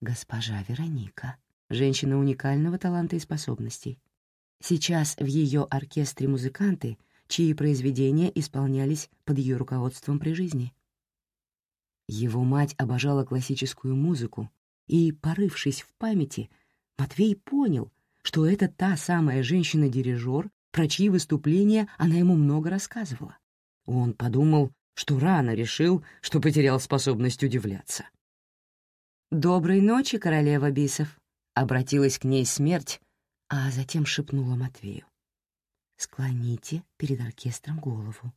«Госпожа Вероника, женщина уникального таланта и способностей. Сейчас в ее оркестре музыканты, чьи произведения исполнялись под ее руководством при жизни. Его мать обожала классическую музыку, и, порывшись в памяти, Матвей понял, что это та самая женщина-дирижер, про чьи выступления она ему много рассказывала. Он подумал, что рано решил, что потерял способность удивляться. «Доброй ночи, королева бисов», — обратилась к ней смерть, а затем шепнула Матвею. «Склоните перед оркестром голову.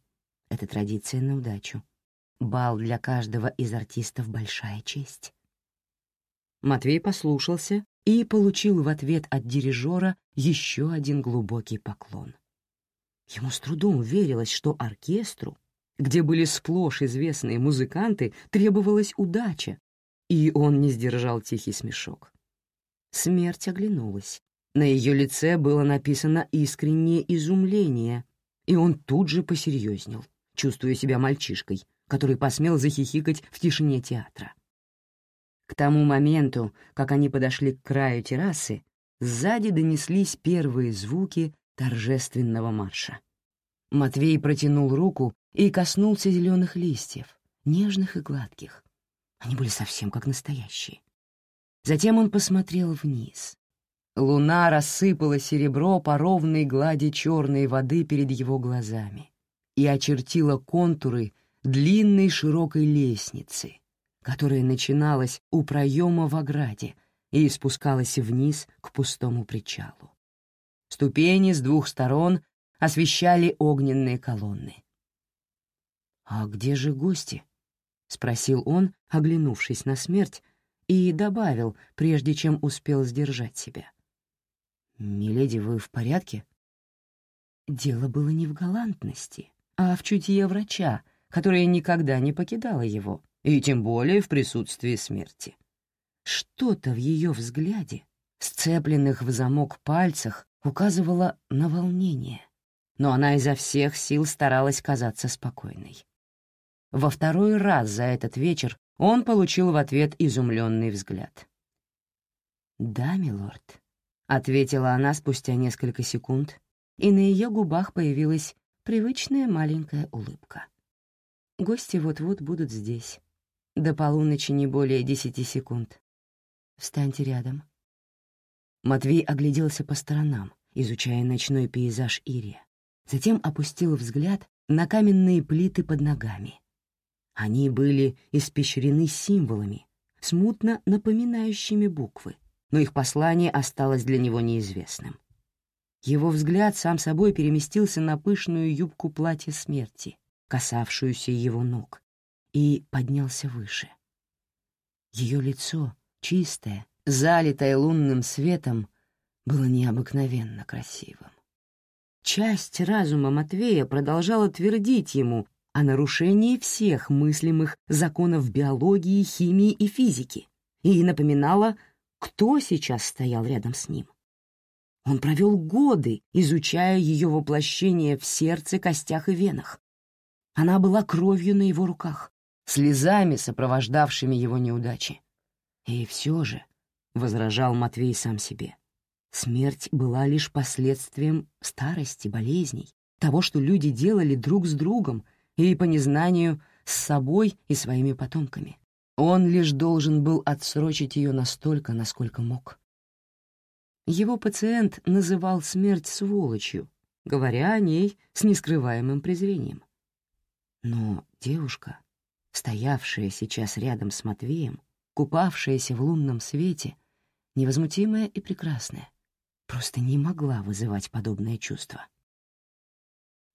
Это традиция на удачу. Бал для каждого из артистов — большая честь». Матвей послушался и получил в ответ от дирижера еще один глубокий поклон. Ему с трудом верилось, что оркестру, где были сплошь известные музыканты, требовалась удача, и он не сдержал тихий смешок. Смерть оглянулась. На ее лице было написано искреннее изумление, и он тут же посерьезнел, чувствуя себя мальчишкой, который посмел захихикать в тишине театра. К тому моменту, как они подошли к краю террасы, сзади донеслись первые звуки торжественного марша. Матвей протянул руку и коснулся зеленых листьев, нежных и гладких. Они были совсем как настоящие. Затем он посмотрел вниз. Луна рассыпала серебро по ровной глади черной воды перед его глазами и очертила контуры длинной широкой лестницы, которая начиналась у проема в ограде и спускалась вниз к пустому причалу. Ступени с двух сторон освещали огненные колонны. «А где же гости?» — спросил он, оглянувшись на смерть, и добавил, прежде чем успел сдержать себя. «Миледи, вы в порядке?» Дело было не в галантности, а в чутье врача, которая никогда не покидала его, и тем более в присутствии смерти. Что-то в ее взгляде, сцепленных в замок пальцах, указывало на волнение, но она изо всех сил старалась казаться спокойной. Во второй раз за этот вечер он получил в ответ изумленный взгляд. «Да, милорд», — ответила она спустя несколько секунд, и на ее губах появилась привычная маленькая улыбка. «Гости вот-вот будут здесь. До полуночи не более десяти секунд. Встаньте рядом». Матвей огляделся по сторонам, изучая ночной пейзаж Ирия. Затем опустил взгляд на каменные плиты под ногами. Они были испещрены символами, смутно напоминающими буквы, но их послание осталось для него неизвестным. Его взгляд сам собой переместился на пышную юбку платья смерти, касавшуюся его ног, и поднялся выше. Ее лицо, чистое, залитое лунным светом, было необыкновенно красивым. Часть разума Матвея продолжала твердить ему о нарушении всех мыслимых законов биологии, химии и физики и напоминала, кто сейчас стоял рядом с ним. Он провел годы, изучая ее воплощение в сердце, костях и венах. Она была кровью на его руках, слезами, сопровождавшими его неудачи. И все же, — возражал Матвей сам себе, — смерть была лишь последствием старости, болезней, того, что люди делали друг с другом и, по незнанию, с собой и своими потомками. Он лишь должен был отсрочить ее настолько, насколько мог. Его пациент называл смерть сволочью, говоря о ней с нескрываемым презрением. Но девушка, стоявшая сейчас рядом с Матвеем, купавшаяся в лунном свете, невозмутимая и прекрасная, просто не могла вызывать подобное чувство.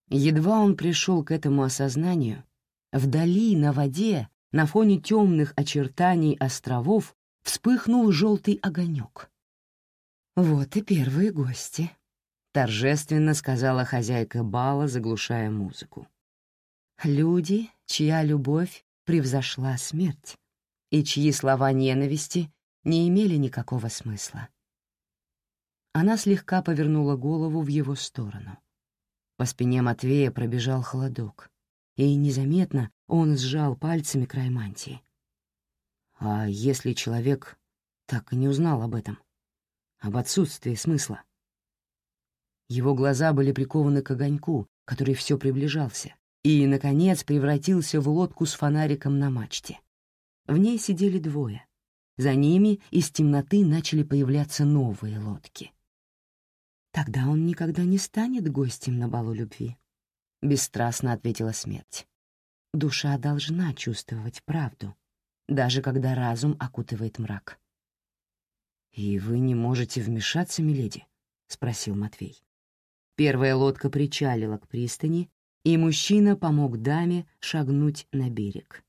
Едва он пришел к этому осознанию, вдали, на воде, на фоне темных очертаний островов, вспыхнул желтый огонек. «Вот и первые гости», — торжественно сказала хозяйка бала, заглушая музыку. Люди, чья любовь превзошла смерть, и чьи слова ненависти не имели никакого смысла. Она слегка повернула голову в его сторону. По спине Матвея пробежал холодок, и незаметно он сжал пальцами край мантии. А если человек так и не узнал об этом? Об отсутствии смысла? Его глаза были прикованы к огоньку, который все приближался, и, наконец, превратился в лодку с фонариком на мачте. В ней сидели двое. За ними из темноты начали появляться новые лодки. «Тогда он никогда не станет гостем на балу любви», — бесстрастно ответила смерть. «Душа должна чувствовать правду, даже когда разум окутывает мрак». «И вы не можете вмешаться, миледи?» — спросил Матвей. Первая лодка причалила к пристани, и мужчина помог даме шагнуть на берег.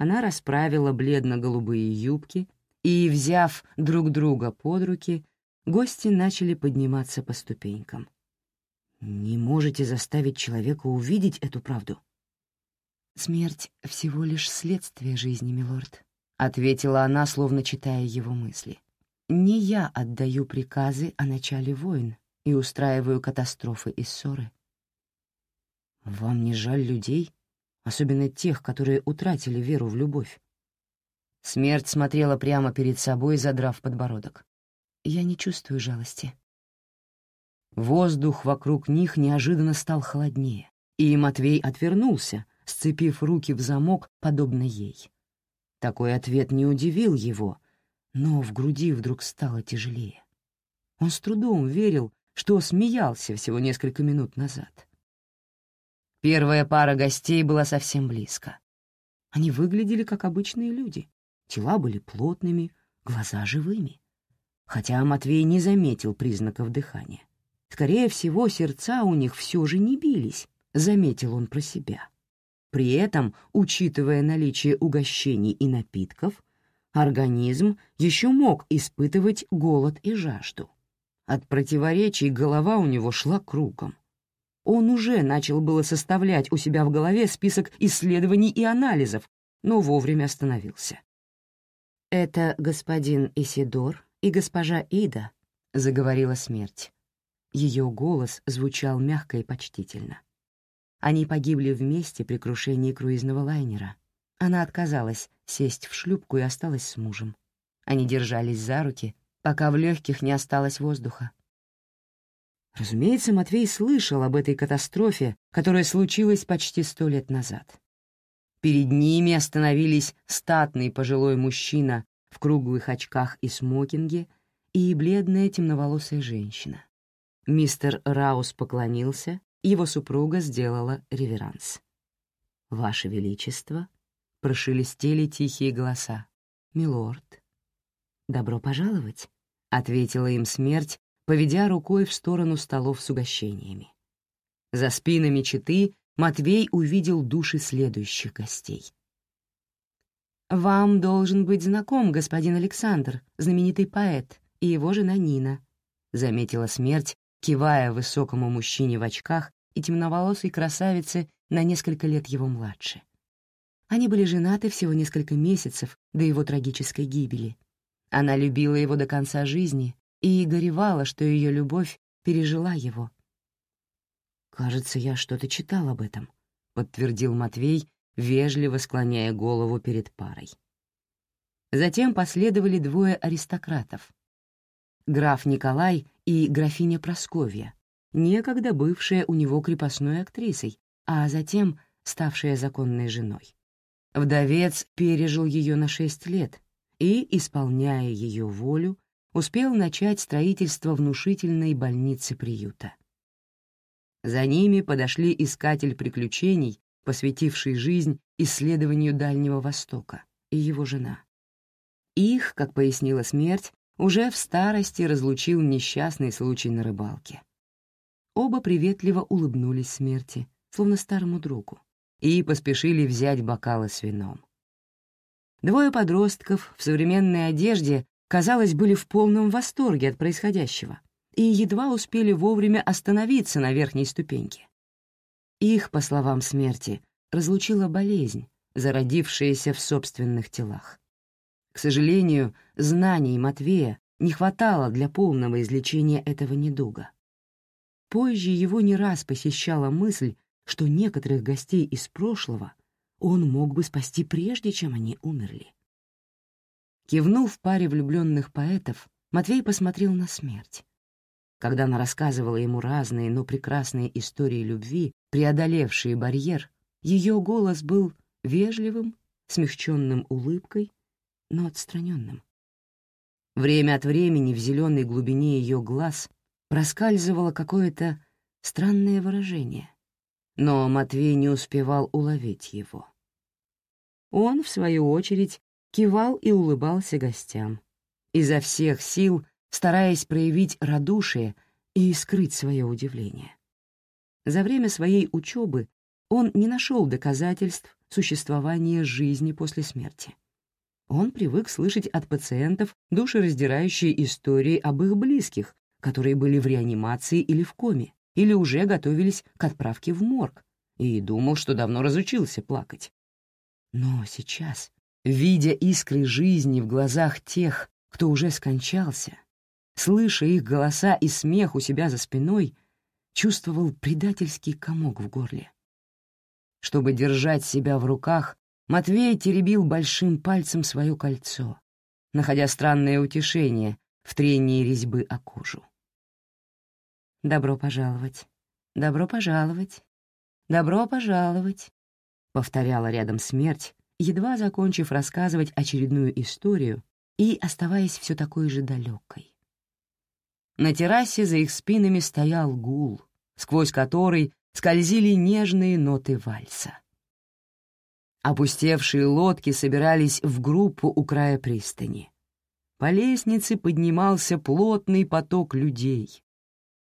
Она расправила бледно-голубые юбки, и, взяв друг друга под руки, гости начали подниматься по ступенькам. «Не можете заставить человека увидеть эту правду?» «Смерть — всего лишь следствие жизни, милорд», — ответила она, словно читая его мысли. «Не я отдаю приказы о начале войн и устраиваю катастрофы и ссоры. Вам не жаль людей, особенно тех, которые утратили веру в любовь? Смерть смотрела прямо перед собой, задрав подбородок. Я не чувствую жалости. Воздух вокруг них неожиданно стал холоднее, и Матвей отвернулся, сцепив руки в замок, подобно ей. Такой ответ не удивил его, но в груди вдруг стало тяжелее. Он с трудом верил, что смеялся всего несколько минут назад. Первая пара гостей была совсем близко. Они выглядели как обычные люди. Тела были плотными, глаза живыми. Хотя Матвей не заметил признаков дыхания. Скорее всего, сердца у них все же не бились, заметил он про себя. При этом, учитывая наличие угощений и напитков, организм еще мог испытывать голод и жажду. От противоречий голова у него шла кругом. Он уже начал было составлять у себя в голове список исследований и анализов, но вовремя остановился. «Это господин Исидор и госпожа Ида», — заговорила смерть. Ее голос звучал мягко и почтительно. Они погибли вместе при крушении круизного лайнера. Она отказалась сесть в шлюпку и осталась с мужем. Они держались за руки, пока в легких не осталось воздуха. Разумеется, Матвей слышал об этой катастрофе, которая случилась почти сто лет назад. Перед ними остановились статный пожилой мужчина в круглых очках и смокинге и бледная темноволосая женщина. Мистер Раус поклонился, его супруга сделала реверанс. «Ваше Величество», — прошелестели тихие голоса, — «милорд». «Добро пожаловать», — ответила им смерть, поведя рукой в сторону столов с угощениями. За спинами четы Матвей увидел души следующих гостей. «Вам должен быть знаком господин Александр, знаменитый поэт, и его жена Нина», — заметила смерть, кивая высокому мужчине в очках и темноволосой красавице на несколько лет его младше. Они были женаты всего несколько месяцев до его трагической гибели. Она любила его до конца жизни и горевала, что ее любовь пережила его. «Кажется, я что-то читал об этом», — подтвердил Матвей, вежливо склоняя голову перед парой. Затем последовали двое аристократов. Граф Николай и графиня Просковья, некогда бывшая у него крепостной актрисой, а затем ставшая законной женой. Вдовец пережил ее на шесть лет и, исполняя ее волю, успел начать строительство внушительной больницы-приюта. За ними подошли искатель приключений посвятивший жизнь исследованию Дальнего Востока, и его жена. Их, как пояснила смерть, уже в старости разлучил несчастный случай на рыбалке. Оба приветливо улыбнулись смерти, словно старому другу, и поспешили взять бокалы с вином. Двое подростков в современной одежде, казалось, были в полном восторге от происходящего и едва успели вовремя остановиться на верхней ступеньке. Их, по словам смерти, разлучила болезнь, зародившаяся в собственных телах. К сожалению, знаний Матвея не хватало для полного излечения этого недуга. Позже его не раз посещала мысль, что некоторых гостей из прошлого он мог бы спасти прежде, чем они умерли. Кивнув паре влюбленных поэтов, Матвей посмотрел на смерть. Когда она рассказывала ему разные, но прекрасные истории любви, преодолевшие барьер, ее голос был вежливым, смягченным улыбкой, но отстраненным. Время от времени в зеленой глубине ее глаз проскальзывало какое-то странное выражение, но Матвей не успевал уловить его. Он, в свою очередь, кивал и улыбался гостям, изо всех сил стараясь проявить радушие и скрыть свое удивление. За время своей учебы он не нашел доказательств существования жизни после смерти. Он привык слышать от пациентов душераздирающие истории об их близких, которые были в реанимации или в коме, или уже готовились к отправке в морг, и думал, что давно разучился плакать. Но сейчас, видя искры жизни в глазах тех, кто уже скончался, слыша их голоса и смех у себя за спиной, чувствовал предательский комок в горле. Чтобы держать себя в руках, Матвей теребил большим пальцем свое кольцо, находя странное утешение в трении резьбы о кожу. «Добро пожаловать! Добро пожаловать! Добро пожаловать!» — повторяла рядом смерть, едва закончив рассказывать очередную историю и оставаясь все такой же далекой. На террасе за их спинами стоял гул, сквозь который скользили нежные ноты вальса. Опустевшие лодки собирались в группу у края пристани. По лестнице поднимался плотный поток людей.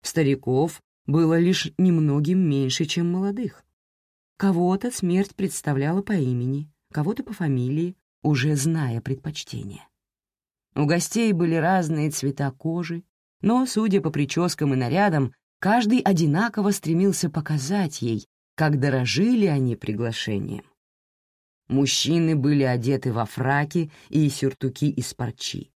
Стариков было лишь немногим меньше, чем молодых. Кого-то смерть представляла по имени, кого-то по фамилии, уже зная предпочтения. У гостей были разные цвета кожи, но, судя по прическам и нарядам, каждый одинаково стремился показать ей, как дорожили они приглашением. Мужчины были одеты во фраки и сюртуки из парчи.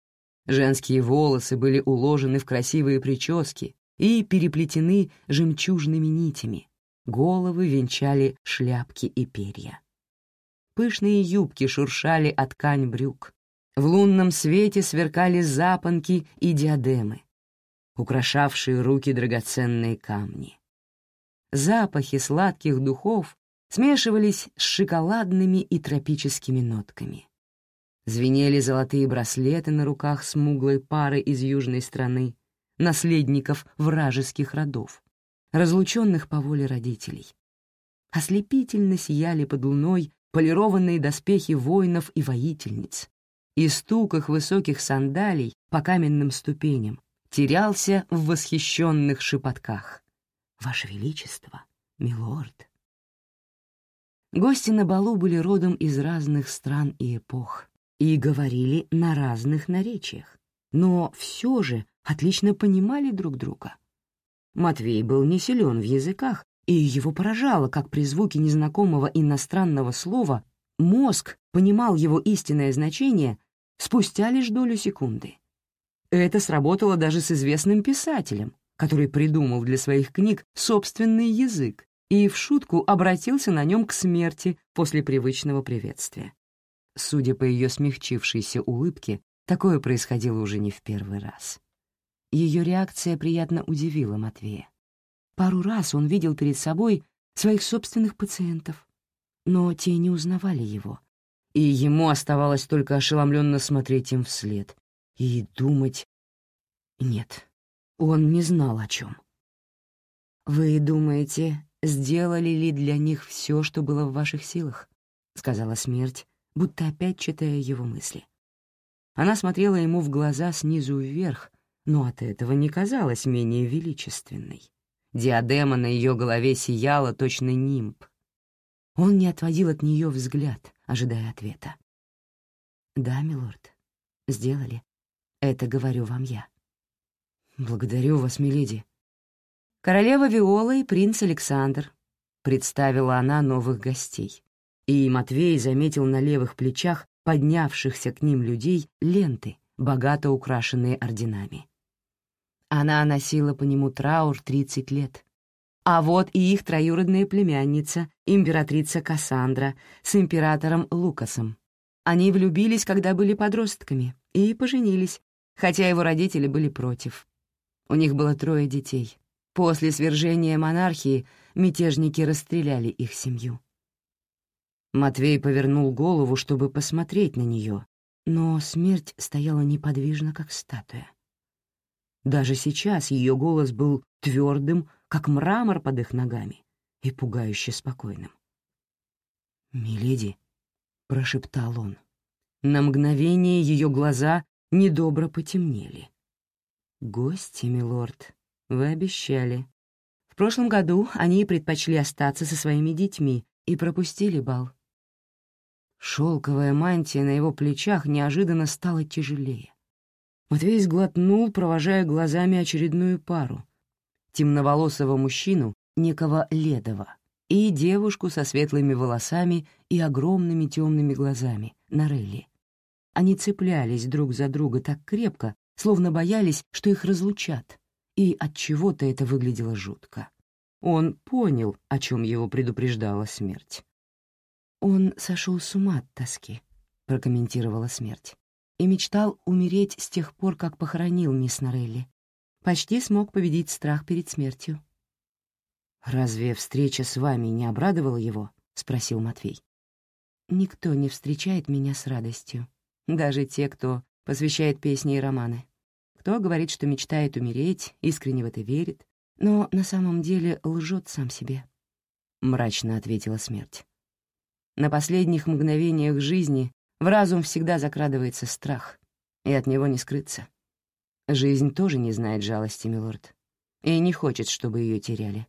Женские волосы были уложены в красивые прически и переплетены жемчужными нитями. Головы венчали шляпки и перья. Пышные юбки шуршали от ткань брюк. В лунном свете сверкали запонки и диадемы украшавшие руки драгоценные камни. Запахи сладких духов смешивались с шоколадными и тропическими нотками. Звенели золотые браслеты на руках смуглой пары из южной страны, наследников вражеских родов, разлученных по воле родителей. Ослепительно сияли под луной полированные доспехи воинов и воительниц, и стук их высоких сандалий по каменным ступеням, терялся в восхищенных шепотках. «Ваше Величество, милорд!» Гости на балу были родом из разных стран и эпох и говорили на разных наречиях, но все же отлично понимали друг друга. Матвей был не силен в языках, и его поражало, как при звуке незнакомого иностранного слова мозг понимал его истинное значение спустя лишь долю секунды. Это сработало даже с известным писателем, который придумал для своих книг собственный язык и в шутку обратился на нем к смерти после привычного приветствия. Судя по ее смягчившейся улыбке, такое происходило уже не в первый раз. Ее реакция приятно удивила Матвея. Пару раз он видел перед собой своих собственных пациентов, но те не узнавали его, и ему оставалось только ошеломленно смотреть им вслед и думать... Нет, он не знал о чем. «Вы думаете, сделали ли для них все, что было в ваших силах?» — сказала смерть, будто опять читая его мысли. Она смотрела ему в глаза снизу вверх, но от этого не казалась менее величественной. Диадема на ее голове сияла точно нимб. Он не отводил от нее взгляд, ожидая ответа. «Да, милорд, сделали. Это говорю вам я». «Благодарю вас, миледи», «Королева Виола и принц Александр», — представила она новых гостей. И Матвей заметил на левых плечах поднявшихся к ним людей ленты, богато украшенные орденами. Она носила по нему траур 30 лет. А вот и их троюродная племянница, императрица Кассандра, с императором Лукасом. Они влюбились, когда были подростками, и поженились, хотя его родители были против. У них было трое детей, После свержения монархии мятежники расстреляли их семью. Матвей повернул голову, чтобы посмотреть на нее, но смерть стояла неподвижно, как статуя. Даже сейчас ее голос был твердым, как мрамор под их ногами, и пугающе спокойным. «Миледи», — прошептал он. На мгновение ее глаза недобро потемнели. «Гости, милорд», вы обещали. В прошлом году они предпочли остаться со своими детьми и пропустили бал. Шелковая мантия на его плечах неожиданно стала тяжелее. Матвей сглотнул, провожая глазами очередную пару. Темноволосого мужчину, некого Ледова, и девушку со светлыми волосами и огромными темными глазами, Нарелли. Они цеплялись друг за друга так крепко, словно боялись, что их разлучат и от чего то это выглядело жутко. Он понял, о чем его предупреждала смерть. «Он сошел с ума от тоски», — прокомментировала смерть, «и мечтал умереть с тех пор, как похоронил мисс Норелли. Почти смог победить страх перед смертью». «Разве встреча с вами не обрадовала его?» — спросил Матвей. «Никто не встречает меня с радостью, даже те, кто посвящает песни и романы. Кто говорит, что мечтает умереть, искренне в это верит, но на самом деле лжет сам себе. Мрачно ответила смерть. На последних мгновениях жизни в разум всегда закрадывается страх, и от него не скрыться. Жизнь тоже не знает жалости, милорд, и не хочет, чтобы ее теряли.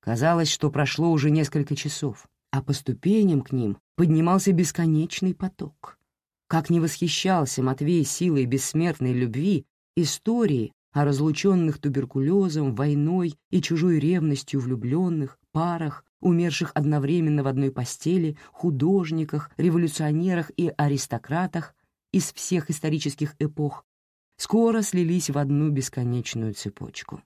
Казалось, что прошло уже несколько часов, а по ступеням к ним поднимался бесконечный поток. Как не восхищался Матвей силой бессмертной любви, истории о разлученных туберкулезом, войной и чужой ревностью влюбленных, парах, умерших одновременно в одной постели, художниках, революционерах и аристократах из всех исторических эпох, скоро слились в одну бесконечную цепочку.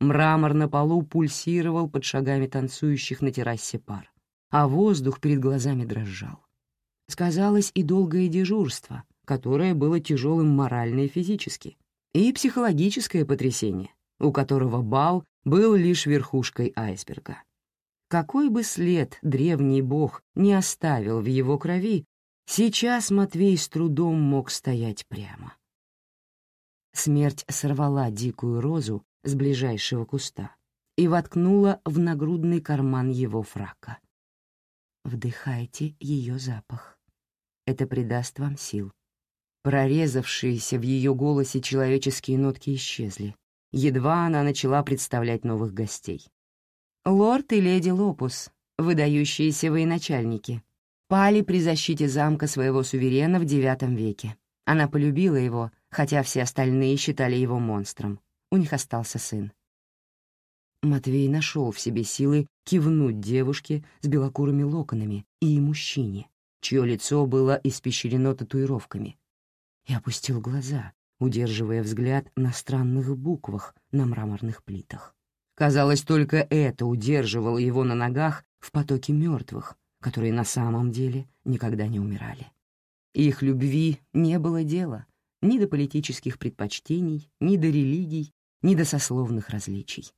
Мрамор на полу пульсировал под шагами танцующих на террасе пар, а воздух перед глазами дрожал сказалось и долгое дежурство, которое было тяжелым морально и физически, и психологическое потрясение, у которого бал был лишь верхушкой айсберга. Какой бы след древний бог не оставил в его крови, сейчас Матвей с трудом мог стоять прямо. Смерть сорвала дикую розу с ближайшего куста и воткнула в нагрудный карман его фрака. Вдыхайте ее запах. Это придаст вам сил. Прорезавшиеся в ее голосе человеческие нотки исчезли. Едва она начала представлять новых гостей. «Лорд и леди Лопус, выдающиеся военачальники, пали при защите замка своего суверена в IX веке. Она полюбила его, хотя все остальные считали его монстром. У них остался сын. Матвей нашел в себе силы кивнуть девушке с белокурыми локонами и мужчине, чье лицо было испещрено татуировками, и опустил глаза, удерживая взгляд на странных буквах на мраморных плитах. Казалось, только это удерживало его на ногах в потоке мертвых, которые на самом деле никогда не умирали. Их любви не было дела ни до политических предпочтений, ни до религий, ни до сословных различий.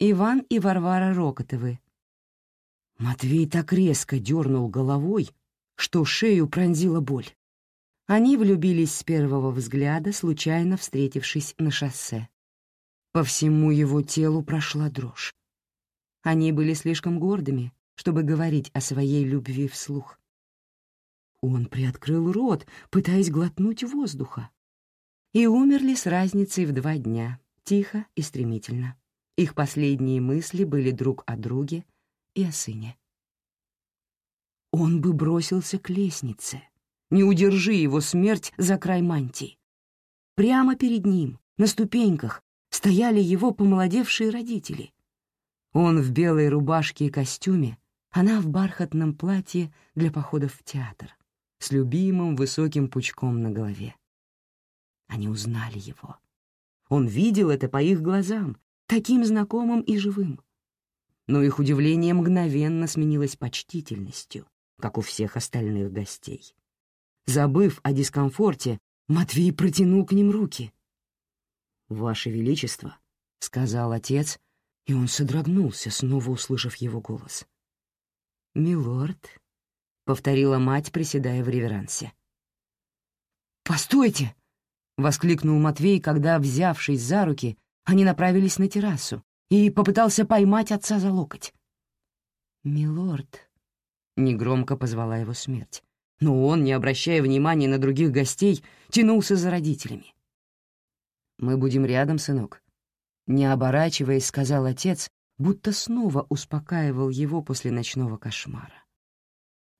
Иван и Варвара Рокотовы. Матвей так резко дернул головой, что шею пронзила боль. Они влюбились с первого взгляда, случайно встретившись на шоссе. По всему его телу прошла дрожь. Они были слишком гордыми, чтобы говорить о своей любви вслух. Он приоткрыл рот, пытаясь глотнуть воздуха. И умерли с разницей в два дня, тихо и стремительно. Их последние мысли были друг о друге и о сыне. Он бы бросился к лестнице. Не удержи его смерть за край мантии. Прямо перед ним, на ступеньках, стояли его помолодевшие родители. Он в белой рубашке и костюме, она в бархатном платье для походов в театр, с любимым высоким пучком на голове. Они узнали его. Он видел это по их глазам, таким знакомым и живым. Но их удивление мгновенно сменилось почтительностью, как у всех остальных гостей. Забыв о дискомфорте, Матвей протянул к ним руки. «Ваше Величество», — сказал отец, и он содрогнулся, снова услышав его голос. «Милорд», — повторила мать, приседая в реверансе. «Постойте!» — воскликнул Матвей, когда, взявшись за руки, они направились на террасу, и попытался поймать отца за локоть. «Милорд», — негромко позвала его смерть, но он, не обращая внимания на других гостей, тянулся за родителями. «Мы будем рядом, сынок», — не оборачиваясь, сказал отец, будто снова успокаивал его после ночного кошмара.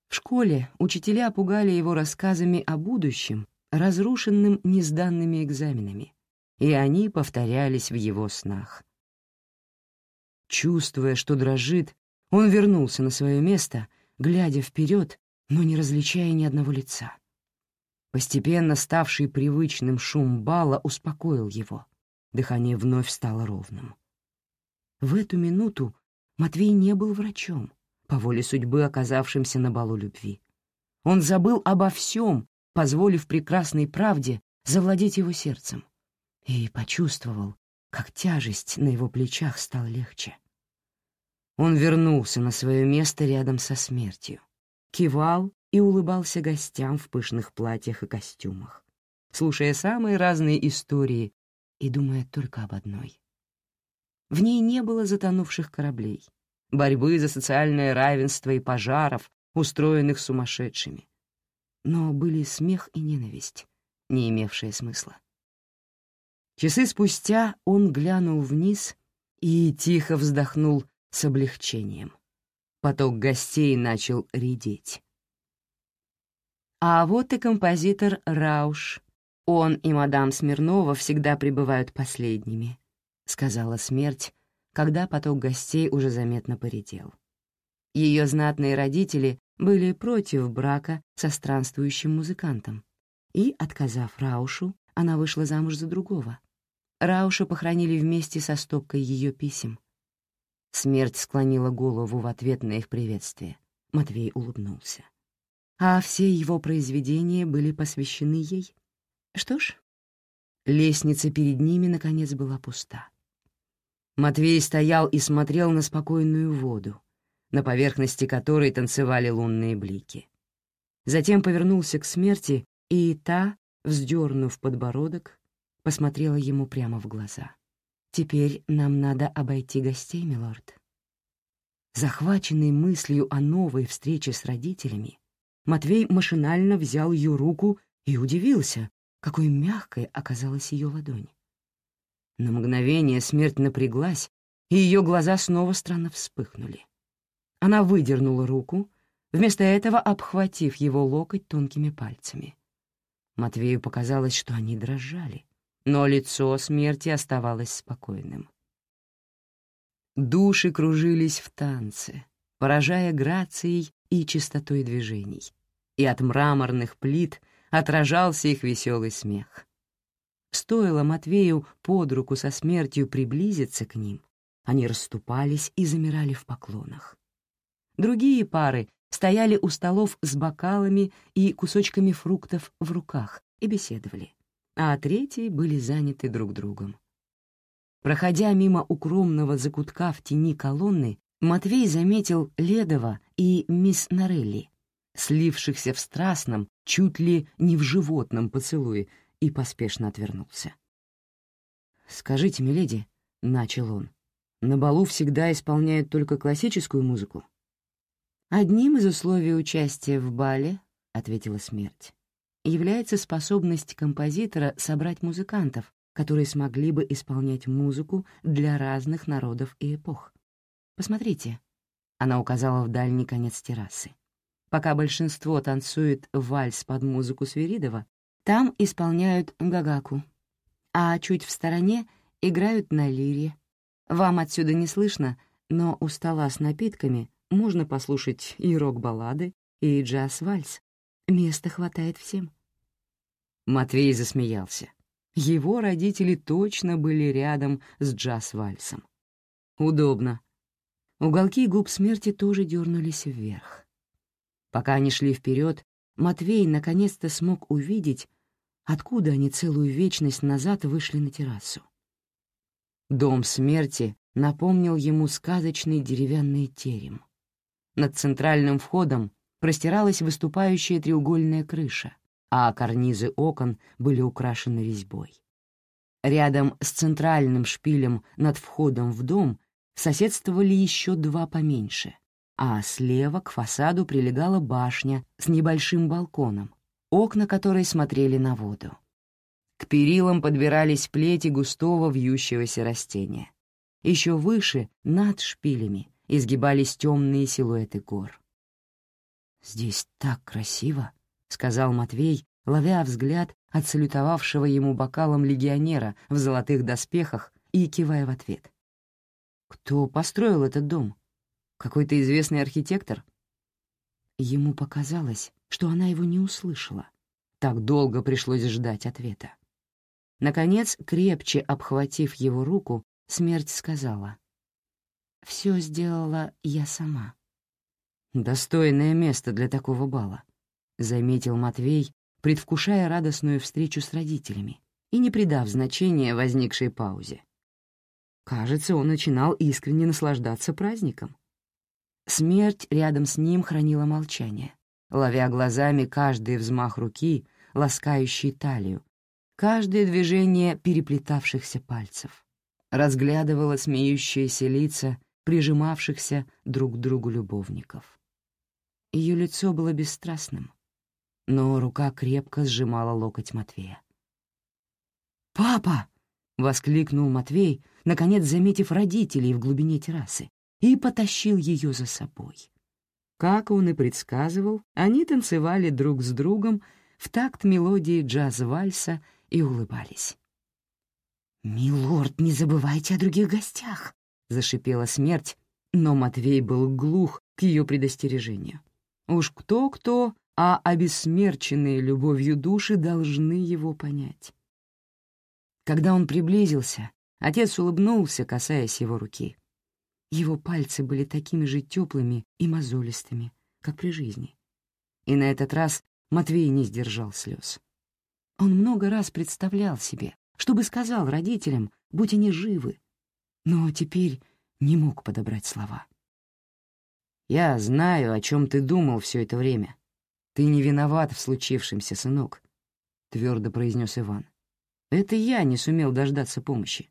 В школе учителя пугали его рассказами о будущем, разрушенным несданными экзаменами, и они повторялись в его снах. Чувствуя, что дрожит, он вернулся на свое место, глядя вперед, но не различая ни одного лица. Постепенно ставший привычным шум бала успокоил его. Дыхание вновь стало ровным. В эту минуту Матвей не был врачом, по воле судьбы оказавшимся на балу любви. Он забыл обо всем, позволив прекрасной правде завладеть его сердцем и почувствовал, как тяжесть на его плечах стала легче. Он вернулся на свое место рядом со смертью, кивал и улыбался гостям в пышных платьях и костюмах, слушая самые разные истории и думая только об одной. В ней не было затонувших кораблей, борьбы за социальное равенство и пожаров, устроенных сумасшедшими. Но были смех и ненависть, не имевшие смысла. Часы спустя он глянул вниз и тихо вздохнул с облегчением. Поток гостей начал редеть. А вот и композитор Рауш. Он и мадам Смирнова всегда прибывают последними, — сказала смерть, когда поток гостей уже заметно поредел. Ее знатные родители были против брака со странствующим музыкантом, и, отказав Раушу, она вышла замуж за другого. Рауша похоронили вместе со стопкой ее писем. Смерть склонила голову в ответ на их приветствие. Матвей улыбнулся. А все его произведения были посвящены ей. Что ж, лестница перед ними, наконец, была пуста. Матвей стоял и смотрел на спокойную воду, на поверхности которой танцевали лунные блики. Затем повернулся к смерти, и та, вздернув подбородок, посмотрела ему прямо в глаза. «Теперь нам надо обойти гостей, милорд». Захваченный мыслью о новой встрече с родителями, Матвей машинально взял ее руку и удивился, какой мягкой оказалась ее ладонь. На мгновение смерть напряглась, и ее глаза снова странно вспыхнули. Она выдернула руку, вместо этого обхватив его локоть тонкими пальцами. Матвею показалось, что они дрожали, но лицо смерти оставалось спокойным. Души кружились в танце, поражая грацией и чистотой движений, и от мраморных плит отражался их веселый смех. Стоило Матвею под руку со смертью приблизиться к ним, они расступались и замирали в поклонах. Другие пары стояли у столов с бокалами и кусочками фруктов в руках и беседовали, а третьи были заняты друг другом. Проходя мимо укромного закутка в тени колонны, Матвей заметил Ледова и мисс Нарелли, слившихся в страстном, чуть ли не в животном поцелуе, и поспешно отвернулся. «Скажите, миледи», — начал он, — «на балу всегда исполняют только классическую музыку?» «Одним из условий участия в бале», — ответила смерть, является способность композитора собрать музыкантов, которые смогли бы исполнять музыку для разных народов и эпох. Посмотрите, она указала в дальний конец террасы. Пока большинство танцует вальс под музыку Свиридова, там исполняют гагаку, а чуть в стороне играют на лире. Вам отсюда не слышно, но у стола с напитками можно послушать и рок-баллады, и джаз-вальс. Места хватает всем. Матвей засмеялся. Его родители точно были рядом с джаз-вальсом. Удобно. Уголки губ смерти тоже дернулись вверх. Пока они шли вперед, Матвей наконец-то смог увидеть, откуда они целую вечность назад вышли на террасу. Дом смерти напомнил ему сказочный деревянный терем. Над центральным входом простиралась выступающая треугольная крыша, а карнизы окон были украшены резьбой. Рядом с центральным шпилем над входом в дом соседствовали еще два поменьше, а слева к фасаду прилегала башня с небольшим балконом, окна которой смотрели на воду. К перилам подбирались плети густого вьющегося растения. Еще выше, над шпилями, изгибались темные силуэты гор. «Здесь так красиво», — сказал Матвей, ловя взгляд отсалютовавшего ему бокалом легионера в золотых доспехах и кивая в ответ. «Кто построил этот дом? Какой-то известный архитектор?» Ему показалось, что она его не услышала. Так долго пришлось ждать ответа. Наконец, крепче обхватив его руку, смерть сказала. «Все сделала я сама». «Достойное место для такого бала», — заметил Матвей, предвкушая радостную встречу с родителями и не придав значения возникшей паузе. Кажется, он начинал искренне наслаждаться праздником. Смерть рядом с ним хранила молчание, ловя глазами каждый взмах руки, ласкающий талию, каждое движение переплетавшихся пальцев. Разглядывала смеющиеся лица прижимавшихся друг к другу любовников. Ее лицо было бесстрастным, но рука крепко сжимала локоть Матвея. «Папа!» — воскликнул Матвей, наконец заметив родителей в глубине террасы, и потащил ее за собой. Как он и предсказывал, они танцевали друг с другом в такт мелодии джаз-вальса и улыбались. «Милорд, не забывайте о других гостях!» — зашипела смерть, но Матвей был глух к ее предостережению. Уж кто-кто, а обессмерченные любовью души должны его понять. Когда он приблизился, отец улыбнулся, касаясь его руки. Его пальцы были такими же теплыми и мозолистыми, как при жизни. И на этот раз Матвей не сдержал слез. Он много раз представлял себе, чтобы сказал родителям, будь они живы, но теперь не мог подобрать слова. «Я знаю, о чем ты думал все это время. Ты не виноват в случившемся, сынок», — твердо произнес Иван. «Это я не сумел дождаться помощи.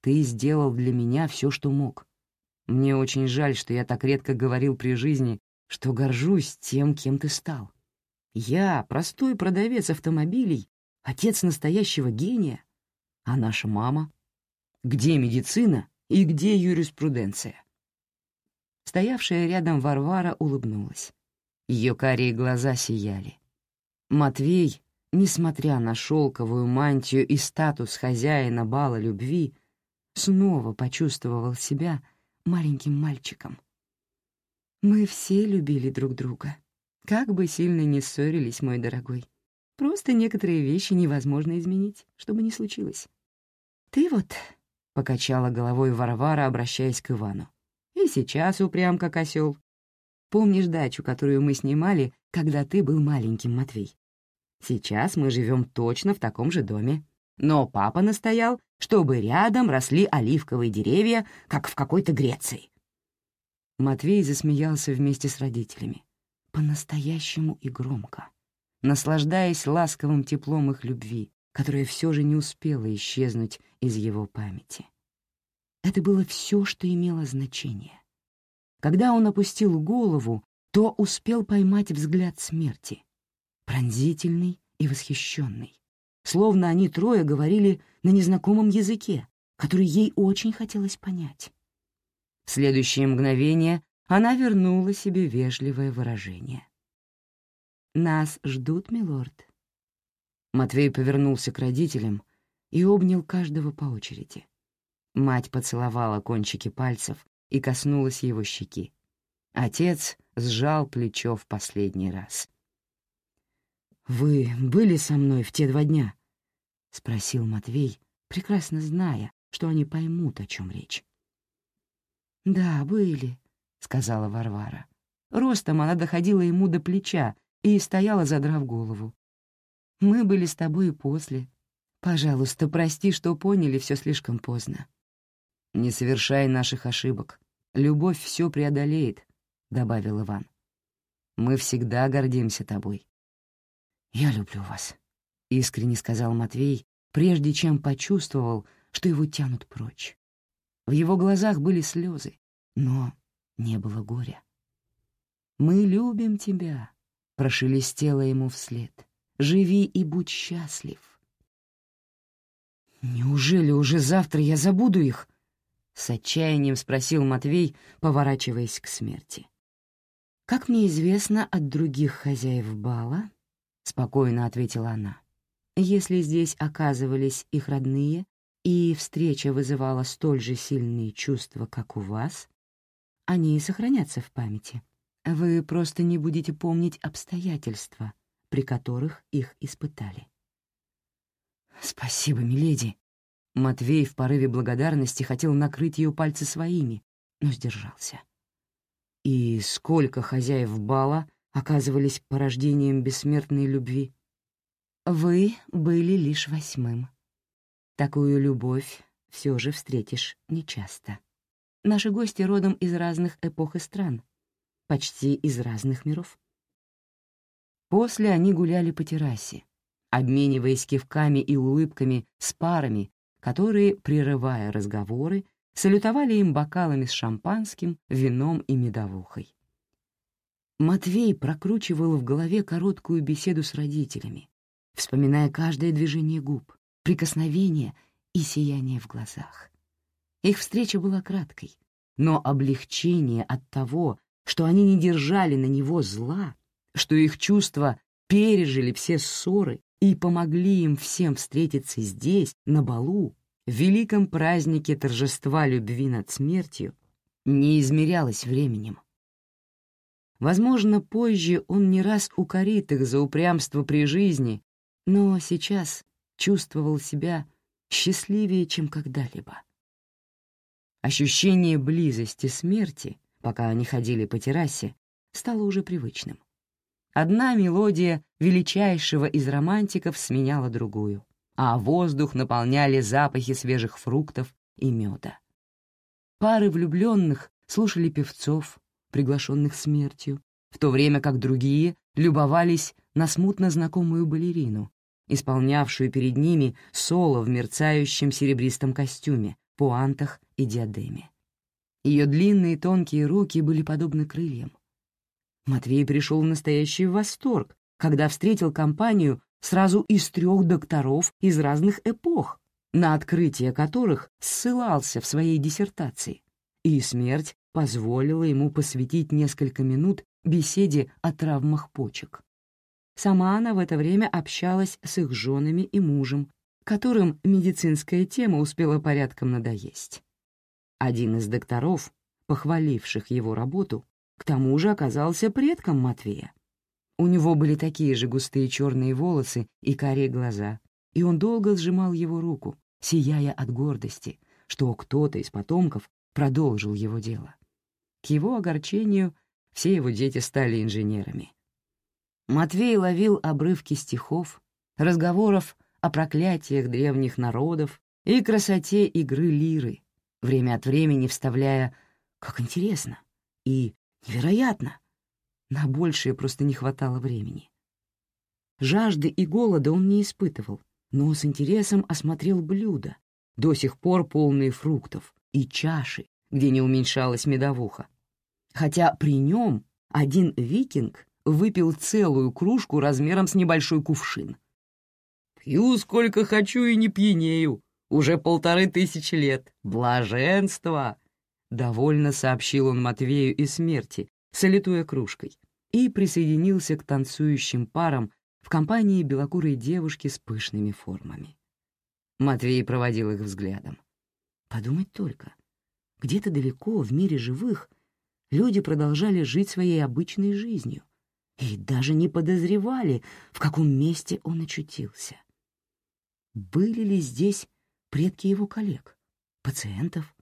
Ты сделал для меня все, что мог. Мне очень жаль, что я так редко говорил при жизни, что горжусь тем, кем ты стал. Я, простой продавец автомобилей, отец настоящего гения, а наша мама? Где медицина и где юриспруденция? Стоявшая рядом Варвара улыбнулась. Ее карие глаза сияли. Матвей, несмотря на шелковую мантию и статус хозяина бала любви, снова почувствовал себя маленьким мальчиком. Мы все любили друг друга. Как бы сильно не ссорились, мой дорогой. Просто некоторые вещи невозможно изменить, чтобы не случилось. Ты вот, — покачала головой Варвара, обращаясь к Ивану, — и сейчас упрям как осел. Помнишь дачу, которую мы снимали, когда ты был маленьким, Матвей? Сейчас мы живем точно в таком же доме. Но папа настоял, чтобы рядом росли оливковые деревья, как в какой-то Греции. Матвей засмеялся вместе с родителями, по-настоящему и громко, наслаждаясь ласковым теплом их любви, которая все же не успела исчезнуть из его памяти. Это было все, что имело значение. Когда он опустил голову, то успел поймать взгляд смерти, пронзительный и восхищенный, словно они трое говорили на незнакомом языке, который ей очень хотелось понять. В следующее мгновение она вернула себе вежливое выражение. «Нас ждут, милорд». Матвей повернулся к родителям и обнял каждого по очереди. Мать поцеловала кончики пальцев и коснулась его щеки. Отец сжал плечо в последний раз. «Вы были со мной в те два дня?» — спросил Матвей, прекрасно зная, что они поймут, о чем речь. «Да, были», — сказала Варвара. Ростом она доходила ему до плеча и стояла, задрав голову. «Мы были с тобой и после. Пожалуйста, прости, что поняли все слишком поздно». «Не совершай наших ошибок. Любовь все преодолеет», — добавил Иван. «Мы всегда гордимся тобой». «Я люблю вас», — искренне сказал Матвей, прежде чем почувствовал, что его тянут прочь. В его глазах были слезы, но не было горя. «Мы любим тебя», — прошелестело ему вслед. «Живи и будь счастлив». «Неужели уже завтра я забуду их?» — с отчаянием спросил Матвей, поворачиваясь к смерти. «Как мне известно от других хозяев бала», — спокойно ответила она, «если здесь оказывались их родные, и встреча вызывала столь же сильные чувства, как у вас, они сохранятся в памяти. Вы просто не будете помнить обстоятельства, при которых их испытали. «Спасибо, миледи!» Матвей в порыве благодарности хотел накрыть ее пальцы своими, но сдержался. И сколько хозяев бала оказывались порождением бессмертной любви? Вы были лишь восьмым. Такую любовь все же встретишь нечасто. Наши гости родом из разных эпох и стран, почти из разных миров. После они гуляли по террасе, обмениваясь кивками и улыбками с парами, которые, прерывая разговоры, салютовали им бокалами с шампанским, вином и медовухой. Матвей прокручивал в голове короткую беседу с родителями, вспоминая каждое движение губ, прикосновение и сияние в глазах. Их встреча была краткой, но облегчение от того, что они не держали на него зла, что их чувства пережили все ссоры и помогли им всем встретиться здесь, на балу, в великом празднике торжества любви над смертью, не измерялось временем. Возможно, позже он не раз укорит их за упрямство при жизни, но сейчас чувствовал себя счастливее, чем когда-либо. Ощущение близости смерти, пока они ходили по террасе, стало уже привычным. Одна мелодия величайшего из романтиков сменяла другую, а воздух наполняли запахи свежих фруктов и меда. Пары влюбленных слушали певцов, приглашенных смертью, в то время как другие любовались на смутно знакомую балерину, исполнявшую перед ними соло в мерцающем серебристом костюме, пуантах и диадеме. Ее длинные тонкие руки были подобны крыльям. Матвей пришел в настоящий восторг, когда встретил компанию сразу из трех докторов из разных эпох, на открытие которых ссылался в своей диссертации, и смерть позволила ему посвятить несколько минут беседе о травмах почек. Сама она в это время общалась с их женами и мужем, которым медицинская тема успела порядком надоесть. Один из докторов, похваливших его работу, к тому же оказался предком Матвея. У него были такие же густые черные волосы и карие глаза, и он долго сжимал его руку, сияя от гордости, что кто-то из потомков продолжил его дело. К его огорчению все его дети стали инженерами. Матвей ловил обрывки стихов, разговоров о проклятиях древних народов и красоте игры лиры, время от времени вставляя «как интересно» и «невероятно». На большее просто не хватало времени. Жажды и голода он не испытывал, но с интересом осмотрел блюда, до сих пор полные фруктов, и чаши, где не уменьшалась медовуха. Хотя при нем один викинг выпил целую кружку размером с небольшой кувшин. «Пью сколько хочу и не пьянею. Уже полторы тысячи лет. Блаженство!» Довольно сообщил он Матвею и смерти, солитуя кружкой, и присоединился к танцующим парам в компании белокурой девушки с пышными формами. Матвей проводил их взглядом. Подумать только, где-то далеко в мире живых люди продолжали жить своей обычной жизнью и даже не подозревали, в каком месте он очутился. Были ли здесь предки его коллег, пациентов?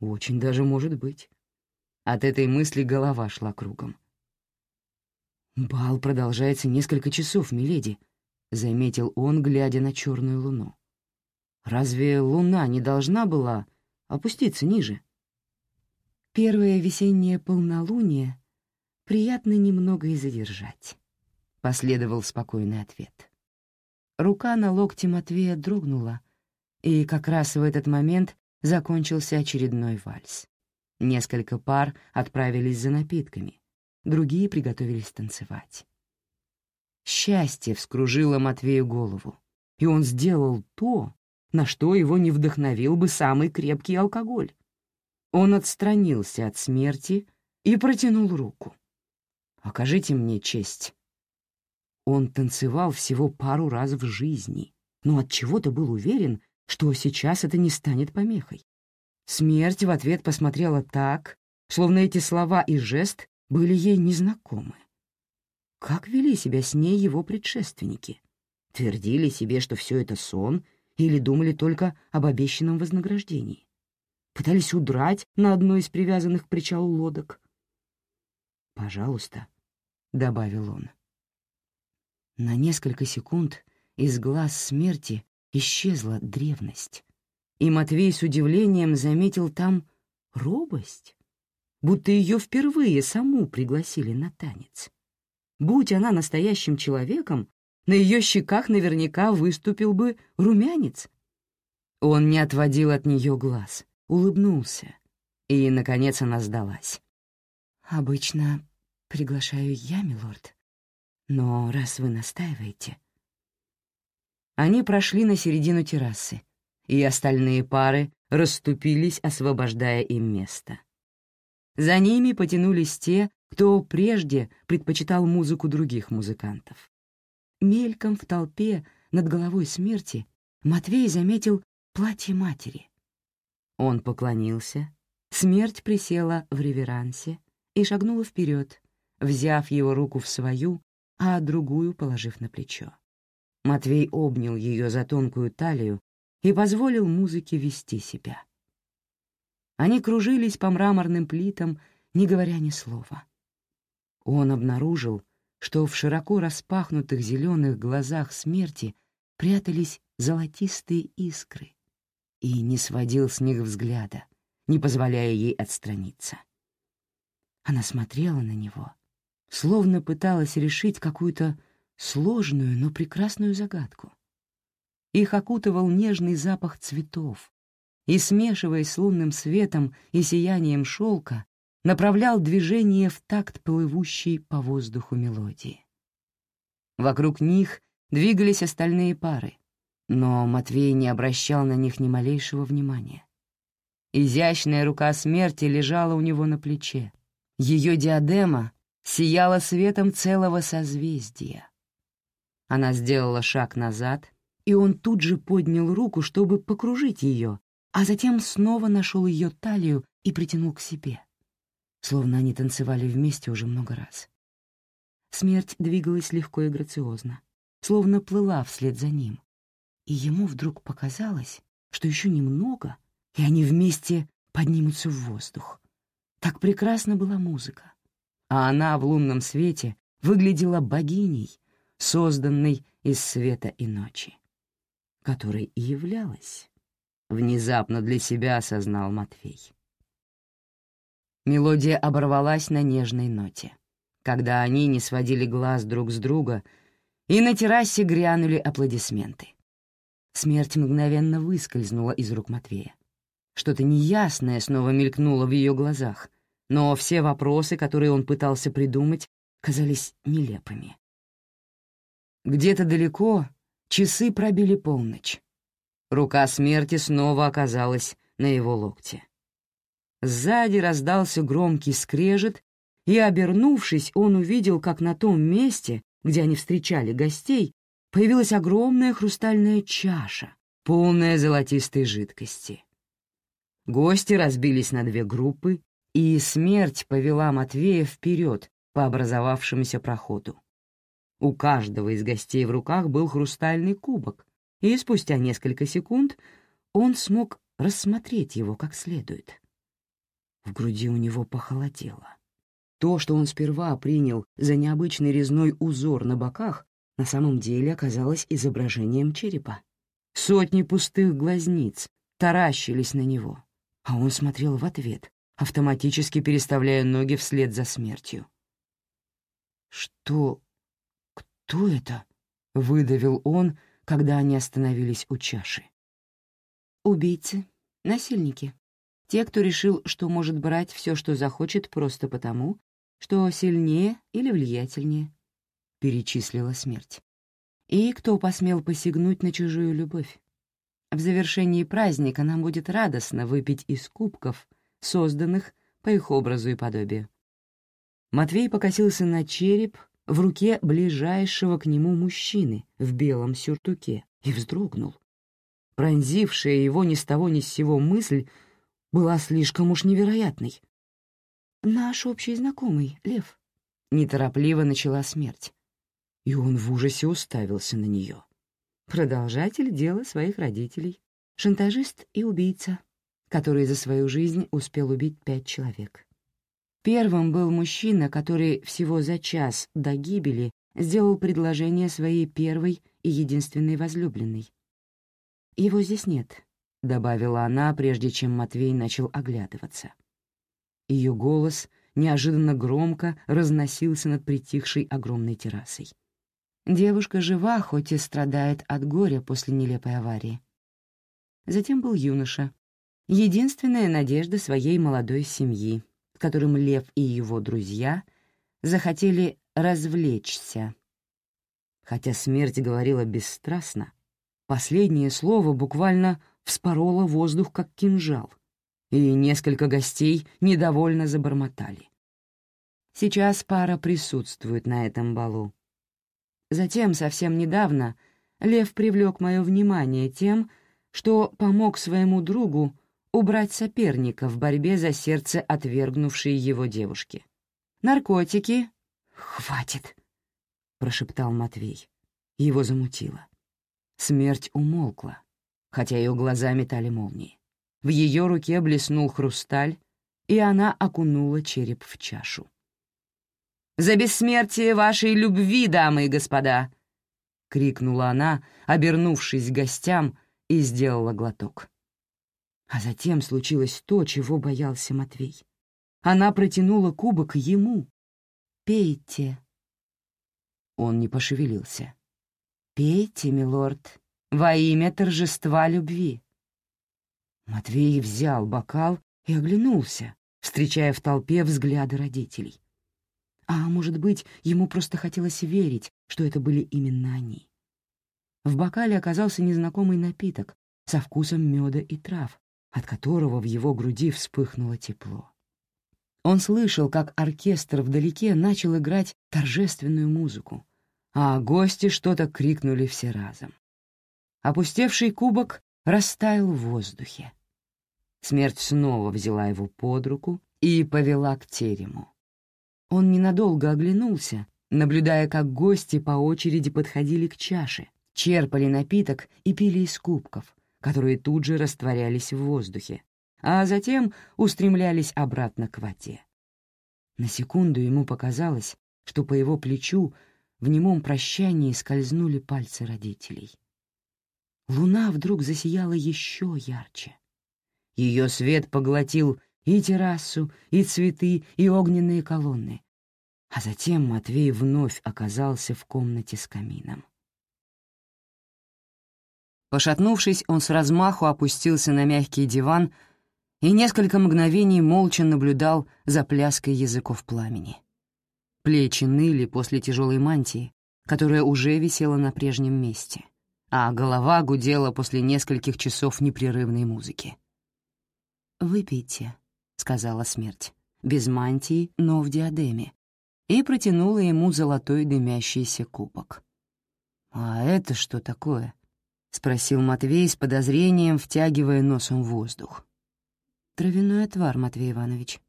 Очень даже может быть. От этой мысли голова шла кругом. «Бал продолжается несколько часов, миледи», — заметил он, глядя на черную луну. «Разве луна не должна была опуститься ниже?» Первое весеннее полнолуние приятно немного и задержать, — последовал спокойный ответ. Рука на локте Матвея дрогнула, и как раз в этот момент закончился очередной вальс. Несколько пар отправились за напитками, другие приготовились танцевать. Счастье вскружило Матвею голову, и он сделал то, на что его не вдохновил бы самый крепкий алкоголь. Он отстранился от смерти и протянул руку. «Окажите мне честь». Он танцевал всего пару раз в жизни, но от чего то был уверен, что сейчас это не станет помехой. Смерть в ответ посмотрела так, словно эти слова и жест были ей незнакомы. Как вели себя с ней его предшественники? Твердили себе, что все это сон, или думали только об обещанном вознаграждении? Пытались удрать на одной из привязанных к причалу лодок? «Пожалуйста», — добавил он. На несколько секунд из глаз смерти исчезла древность, и Матвей с удивлением заметил там робость, будто ее впервые саму пригласили на танец. Будь она настоящим человеком, на ее щеках наверняка выступил бы румянец. Он не отводил от нее глаз, улыбнулся, и, наконец, она сдалась. «Обычно приглашаю я, милорд, но раз вы настаиваете...» Они прошли на середину террасы, и остальные пары расступились, освобождая им место. За ними потянулись те, кто прежде предпочитал музыку других музыкантов. Мельком в толпе над головой смерти Матвей заметил платье матери. Он поклонился, смерть присела в реверансе и шагнула вперед, взяв его руку в свою, а другую положив на плечо. Матвей обнял ее за тонкую талию и позволил музыке вести себя. Они кружились по мраморным плитам, не говоря ни слова. Он обнаружил, что в широко распахнутых зеленых глазах смерти прятались золотистые искры, и не сводил с них взгляда, не позволяя ей отстраниться. Она смотрела на него, словно пыталась решить какую-то сложную, но прекрасную загадку. Их окутывал нежный запах цветов, и, смешиваясь с лунным светом и сиянием шелка, направлял движение в такт плывущей по воздуху мелодии. Вокруг них двигались остальные пары, но Матвей не обращал на них ни малейшего внимания. Изящная рука смерти лежала у него на плече. Ее диадема сияла светом целого созвездия. Она сделала шаг назад, и он тут же поднял руку, чтобы покружить ее, а затем снова нашел ее талию и притянул к себе, словно они танцевали вместе уже много раз. Смерть двигалась легко и грациозно, словно плыла вслед за ним, и ему вдруг показалось, что еще немного, и они вместе поднимутся в воздух. Так прекрасна была музыка, а она в лунном свете выглядела богиней, созданной из света и ночи, которой и являлась, внезапно для себя осознал Матвей. Мелодия оборвалась на нежной ноте, когда они не сводили глаз друг с друга, и на террасе грянули аплодисменты. Смерть мгновенно выскользнула из рук Матвея. Что-то неясное снова мелькнуло в ее глазах, но все вопросы, которые он пытался придумать, казались нелепыми. Где-то далеко часы пробили полночь. Рука смерти снова оказалась на его локте. Сзади раздался громкий скрежет, и, обернувшись, он увидел, как на том месте, где они встречали гостей, появилась огромная хрустальная чаша, полная золотистой жидкости. Гости разбились на две группы, и смерть повела Матвея вперед по образовавшемуся проходу. У каждого из гостей в руках был хрустальный кубок, и спустя несколько секунд он смог рассмотреть его как следует. В груди у него похолодело. То, что он сперва принял за необычный резной узор на боках, на самом деле оказалось изображением черепа. Сотни пустых глазниц таращились на него, а он смотрел в ответ, автоматически переставляя ноги вслед за смертью. «Что? Кто это?» — выдавил он, когда они остановились у чаши. «Убийцы, насильники. Те, кто решил, что может брать все, что захочет, просто потому, что сильнее или влиятельнее», — перечислила смерть. «И кто посмел посягнуть на чужую любовь. В завершении праздника нам будет радостно выпить из кубков, созданных по их образу и подобию. Матвей покосился на череп в руке ближайшего к нему мужчины в белом сюртуке и вздрогнул. Пронзившая его ни с того ни с сего мысль была слишком уж невероятной. «Наш общий знакомый, Лев», — неторопливо начала смерть. И он в ужасе уставился на нее. Продолжатель дела своих родителей, шантажист и убийца, который за свою жизнь успел убить пять человек. Первым был мужчина, который всего за час до гибели сделал предложение своей первой и единственной возлюбленной. «Его здесь нет», — добавила она, прежде чем Матвей начал оглядываться. Ее голос неожиданно громко разносился над притихшей огромной террасой. Девушка жива, хоть и страдает от горя после нелепой аварии. Затем был юноша, единственная надежда своей молодой семьи, которым Лев и его друзья захотели развлечься. Хотя смерть говорила бесстрастно, последнее слово буквально вспороло воздух, как кинжал, и несколько гостей недовольно забормотали. Сейчас пара присутствует на этом балу. Затем, совсем недавно, Лев привлек мое внимание тем, что помог своему другу убрать соперника в борьбе за сердце отвергнувшей его девушки. «Наркотики?» «Хватит!» — прошептал Матвей. Его замутило. Смерть умолкла, хотя ее глаза метали молнии. В ее руке блеснул хрусталь, и она окунула череп в чашу. «За бессмертие вашей любви, дамы и господа!» — крикнула она, обернувшись к гостям, и сделала глоток. А затем случилось то, чего боялся Матвей. Она протянула кубок ему. «Пейте». Он не пошевелился. «Пейте, милорд, во имя торжества любви». Матвей взял бокал и оглянулся, встречая в толпе взгляды родителей. А может быть, ему просто хотелось верить, что это были именно они. В бокале оказался незнакомый напиток со вкусом меда и трав, от которого в его груди вспыхнуло тепло. Он слышал, как оркестр вдалеке начал играть торжественную музыку, а гости что-то крикнули все разом. Опустевший кубок растаял в воздухе. Смерть снова взяла его под руку и повела к терему. Он ненадолго оглянулся, наблюдая, как гости по очереди подходили к чаше, черпали напиток и пили из кубков, которые тут же растворялись в воздухе, а затем устремлялись обратно к воде. На секунду ему показалось, что по его плечу в немом прощании скользнули пальцы родителей. Луна вдруг засияла еще ярче. Ее свет поглотил и террасу, и цветы, и огненные колонны. А затем Матвей вновь оказался в комнате с камином. Пошатнувшись, он с размаху опустился на мягкий диван и несколько мгновений молча наблюдал за пляской языков пламени. Плечи ныли после тяжелой мантии, которая уже висела на прежнем месте, а голова гудела после нескольких часов непрерывной музыки. «Выпейте», — сказала смерть, без мантии, но в диадеме, и протянула ему золотой дымящийся кубок. «А это что такое?» — спросил Матвей с подозрением, втягивая носом воздух. «Травяной отвар, Матвей Иванович.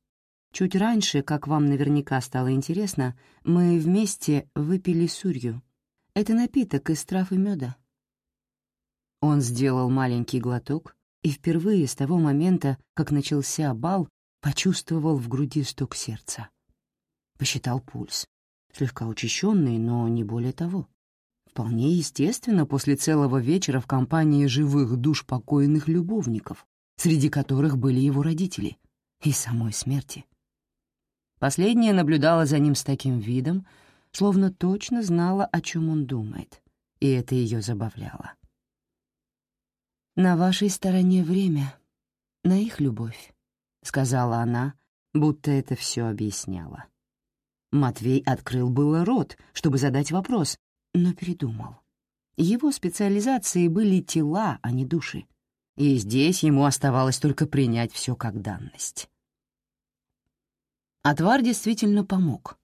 Чуть раньше, как вам наверняка стало интересно, мы вместе выпили сурью. Это напиток из трав и меда». Он сделал маленький глоток и впервые с того момента, как начался бал, почувствовал в груди стук сердца. Посчитал пульс. Слегка учащенный, но не более того. Вполне естественно после целого вечера в компании живых душ покойных любовников, среди которых были его родители, и самой смерти. Последняя наблюдала за ним с таким видом, словно точно знала, о чем он думает, и это ее забавляло. «На вашей стороне время, на их любовь», — сказала она, будто это все объясняла. Матвей открыл было рот, чтобы задать вопрос, но передумал. Его специализацией были тела, а не души. И здесь ему оставалось только принять все как данность. Отвар действительно помог.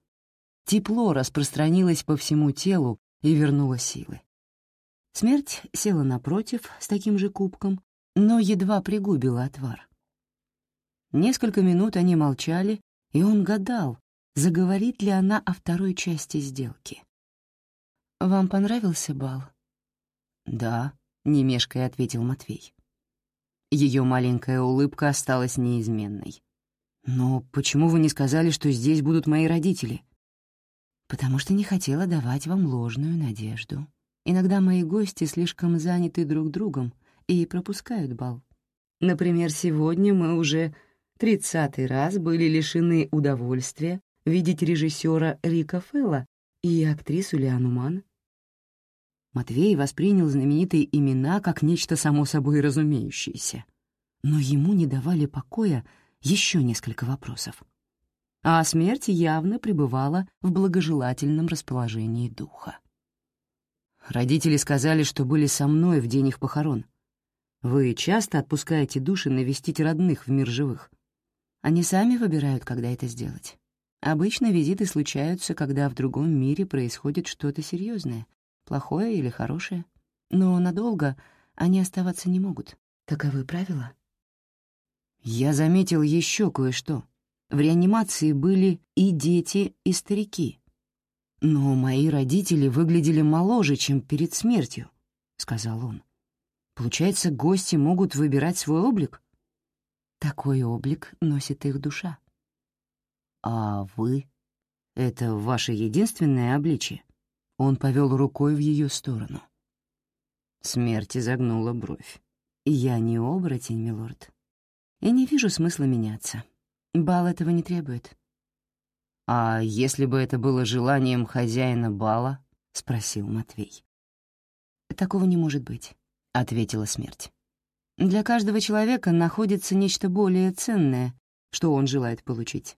Тепло распространилось по всему телу и вернуло силы. Смерть села напротив с таким же кубком, но едва пригубила отвар. Несколько минут они молчали, и он гадал, заговорит ли она о второй части сделки. «Вам понравился бал?» «Да», — немешкой ответил Матвей. Ее маленькая улыбка осталась неизменной. «Но почему вы не сказали, что здесь будут мои родители?» «Потому что не хотела давать вам ложную надежду. Иногда мои гости слишком заняты друг другом и пропускают бал. Например, сегодня мы уже тридцатый раз были лишены удовольствия видеть режиссера Рика Фелла и актрису Лиану Ман. Матвей воспринял знаменитые имена как нечто само собой разумеющееся. Но ему не давали покоя еще несколько вопросов. А смерть явно пребывала в благожелательном расположении духа. Родители сказали, что были со мной в день их похорон. Вы часто отпускаете души навестить родных в мир живых? Они сами выбирают, когда это сделать. Обычно визиты случаются, когда в другом мире происходит что-то серьезное, плохое или хорошее. Но надолго они оставаться не могут. Таковы правила. Я заметил еще кое-что. В реанимации были и дети, и старики. Но мои родители выглядели моложе, чем перед смертью, — сказал он. Получается, гости могут выбирать свой облик? Такой облик носит их душа. А вы? Это ваше единственное обличие? Он повел рукой в ее сторону. Смерть изогнула бровь. «Я не оборотень, милорд. И не вижу смысла меняться. Бал этого не требует». «А если бы это было желанием хозяина бала?» — спросил Матвей. «Такого не может быть», — ответила смерть. «Для каждого человека находится нечто более ценное, что он желает получить.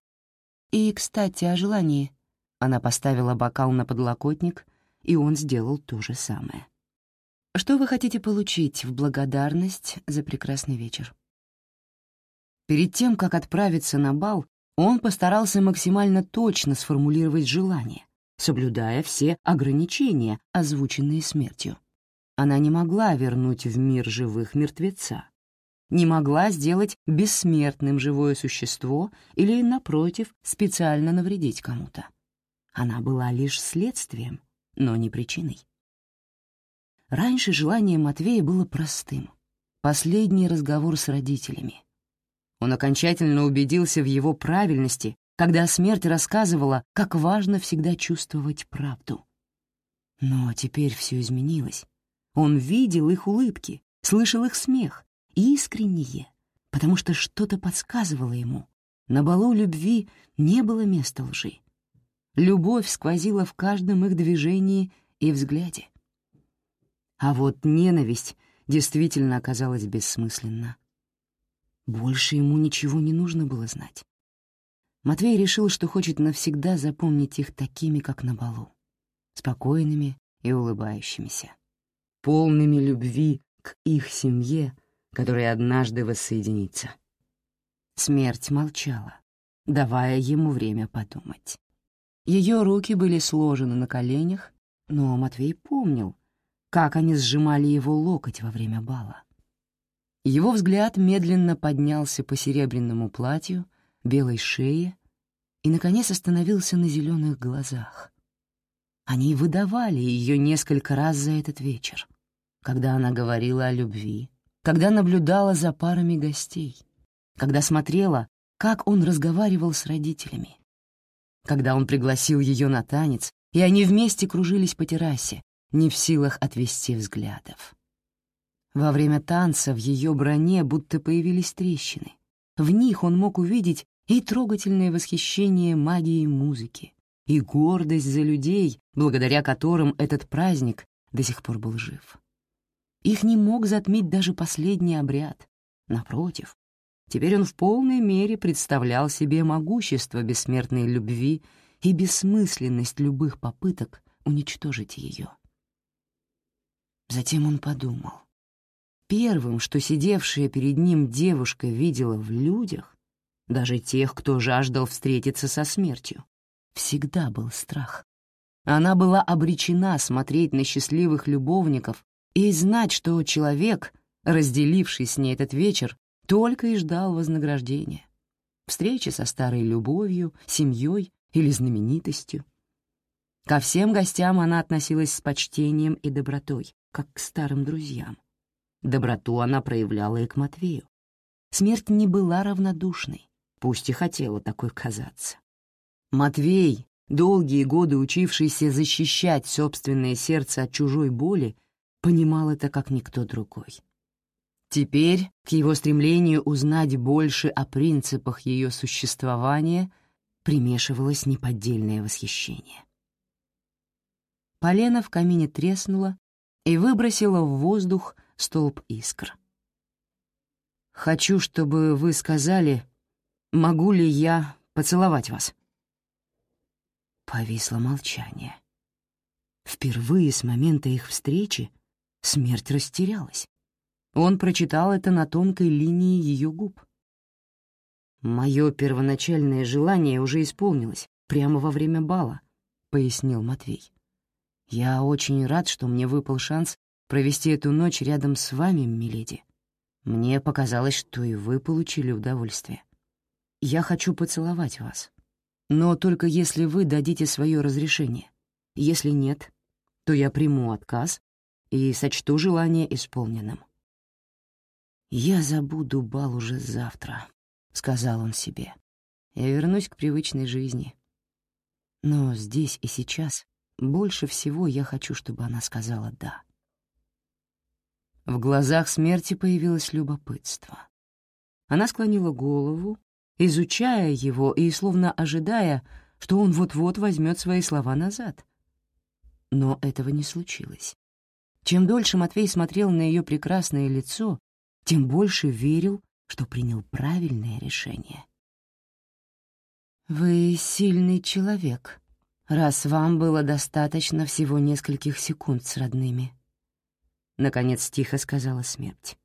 И, кстати, о желании». Она поставила бокал на подлокотник и он сделал то же самое. «Что вы хотите получить в благодарность за прекрасный вечер?» Перед тем, как отправиться на бал, он постарался максимально точно сформулировать желание, соблюдая все ограничения, озвученные смертью. Она не могла вернуть в мир живых мертвеца, не могла сделать бессмертным живое существо или, напротив, специально навредить кому-то. Она была лишь следствием, но не причиной. Раньше желание Матвея было простым — последний разговор с родителями. Он окончательно убедился в его правильности, когда смерть рассказывала, как важно всегда чувствовать правду. Но теперь все изменилось. Он видел их улыбки, слышал их смех, искренние, потому что что-то подсказывало ему. На балу любви не было места лжи. Любовь сквозила в каждом их движении и взгляде. А вот ненависть действительно оказалась бессмысленна. Больше ему ничего не нужно было знать. Матвей решил, что хочет навсегда запомнить их такими, как на балу, спокойными и улыбающимися, полными любви к их семье, которая однажды воссоединится. Смерть молчала, давая ему время подумать. Ее руки были сложены на коленях, но Матвей помнил, как они сжимали его локоть во время бала. Его взгляд медленно поднялся по серебряному платью, белой шее и, наконец, остановился на зеленых глазах. Они выдавали ее несколько раз за этот вечер, когда она говорила о любви, когда наблюдала за парами гостей, когда смотрела, как он разговаривал с родителями, когда он пригласил ее на танец, и они вместе кружились по террасе, не в силах отвести взглядов. Во время танца в ее броне будто появились трещины. В них он мог увидеть и трогательное восхищение магией музыки, и гордость за людей, благодаря которым этот праздник до сих пор был жив. Их не мог затмить даже последний обряд. Напротив, теперь он в полной мере представлял себе могущество бессмертной любви и бессмысленность любых попыток уничтожить ее. Затем он подумал. Первым, что сидевшая перед ним девушка видела в людях, даже тех, кто жаждал встретиться со смертью, всегда был страх. Она была обречена смотреть на счастливых любовников и знать, что человек, разделивший с ней этот вечер, только и ждал вознаграждения. Встречи со старой любовью, семьей или знаменитостью. Ко всем гостям она относилась с почтением и добротой, как к старым друзьям. Доброту она проявляла и к Матвею. Смерть не была равнодушной, пусть и хотела такой казаться. Матвей, долгие годы учившийся защищать собственное сердце от чужой боли, понимал это как никто другой. Теперь к его стремлению узнать больше о принципах ее существования примешивалось неподдельное восхищение. Полено в камине треснуло и выбросило в воздух столб искр. «Хочу, чтобы вы сказали, могу ли я поцеловать вас?» Повисло молчание. Впервые с момента их встречи Смерть растерялась. Он прочитал это на тонкой линии ее губ. «Мое первоначальное желание уже исполнилось прямо во время бала», — пояснил Матвей. «Я очень рад, что мне выпал шанс провести эту ночь рядом с вами, миледи. Мне показалось, что и вы получили удовольствие. Я хочу поцеловать вас, но только если вы дадите свое разрешение. Если нет, то я приму отказ и сочту желание исполненным. «Я забуду бал уже завтра», — сказал он себе. «Я вернусь к привычной жизни. Но здесь и сейчас больше всего я хочу, чтобы она сказала «да». В глазах смерти появилось любопытство. Она склонила голову, изучая его и словно ожидая, что он вот-вот возьмет свои слова назад. Но этого не случилось. Чем дольше Матвей смотрел на ее прекрасное лицо, тем больше верил, что принял правильное решение. «Вы сильный человек, раз вам было достаточно всего нескольких секунд с родными», — наконец тихо сказала смерть.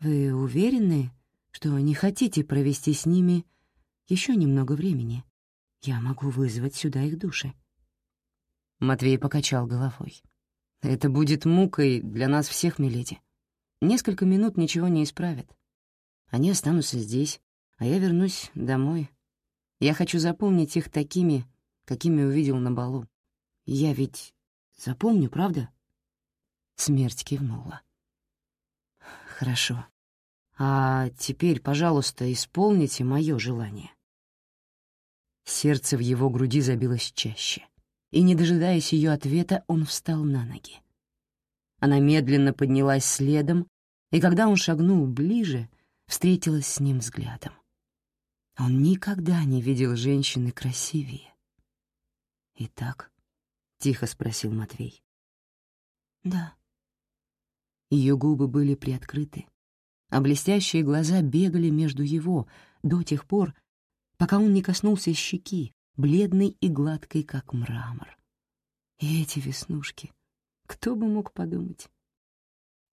«Вы уверены, что не хотите провести с ними еще немного времени. Я могу вызвать сюда их души». Матвей покачал головой. «Это будет мукой для нас всех, миледи. Несколько минут ничего не исправят. Они останутся здесь, а я вернусь домой. Я хочу запомнить их такими, какими увидел на балу. Я ведь запомню, правда?» Смерть кивнула. «Хорошо. А теперь, пожалуйста, исполните мое желание». Сердце в его груди забилось чаще, и, не дожидаясь ее ответа, он встал на ноги. Она медленно поднялась следом, и когда он шагнул ближе, встретилась с ним взглядом. Он никогда не видел женщины красивее. «Итак?» — тихо спросил Матвей. «Да». Ее губы были приоткрыты, а блестящие глаза бегали между его до тех пор, пока он не коснулся щеки, бледной и гладкой, как мрамор. И эти веснушки, кто бы мог подумать?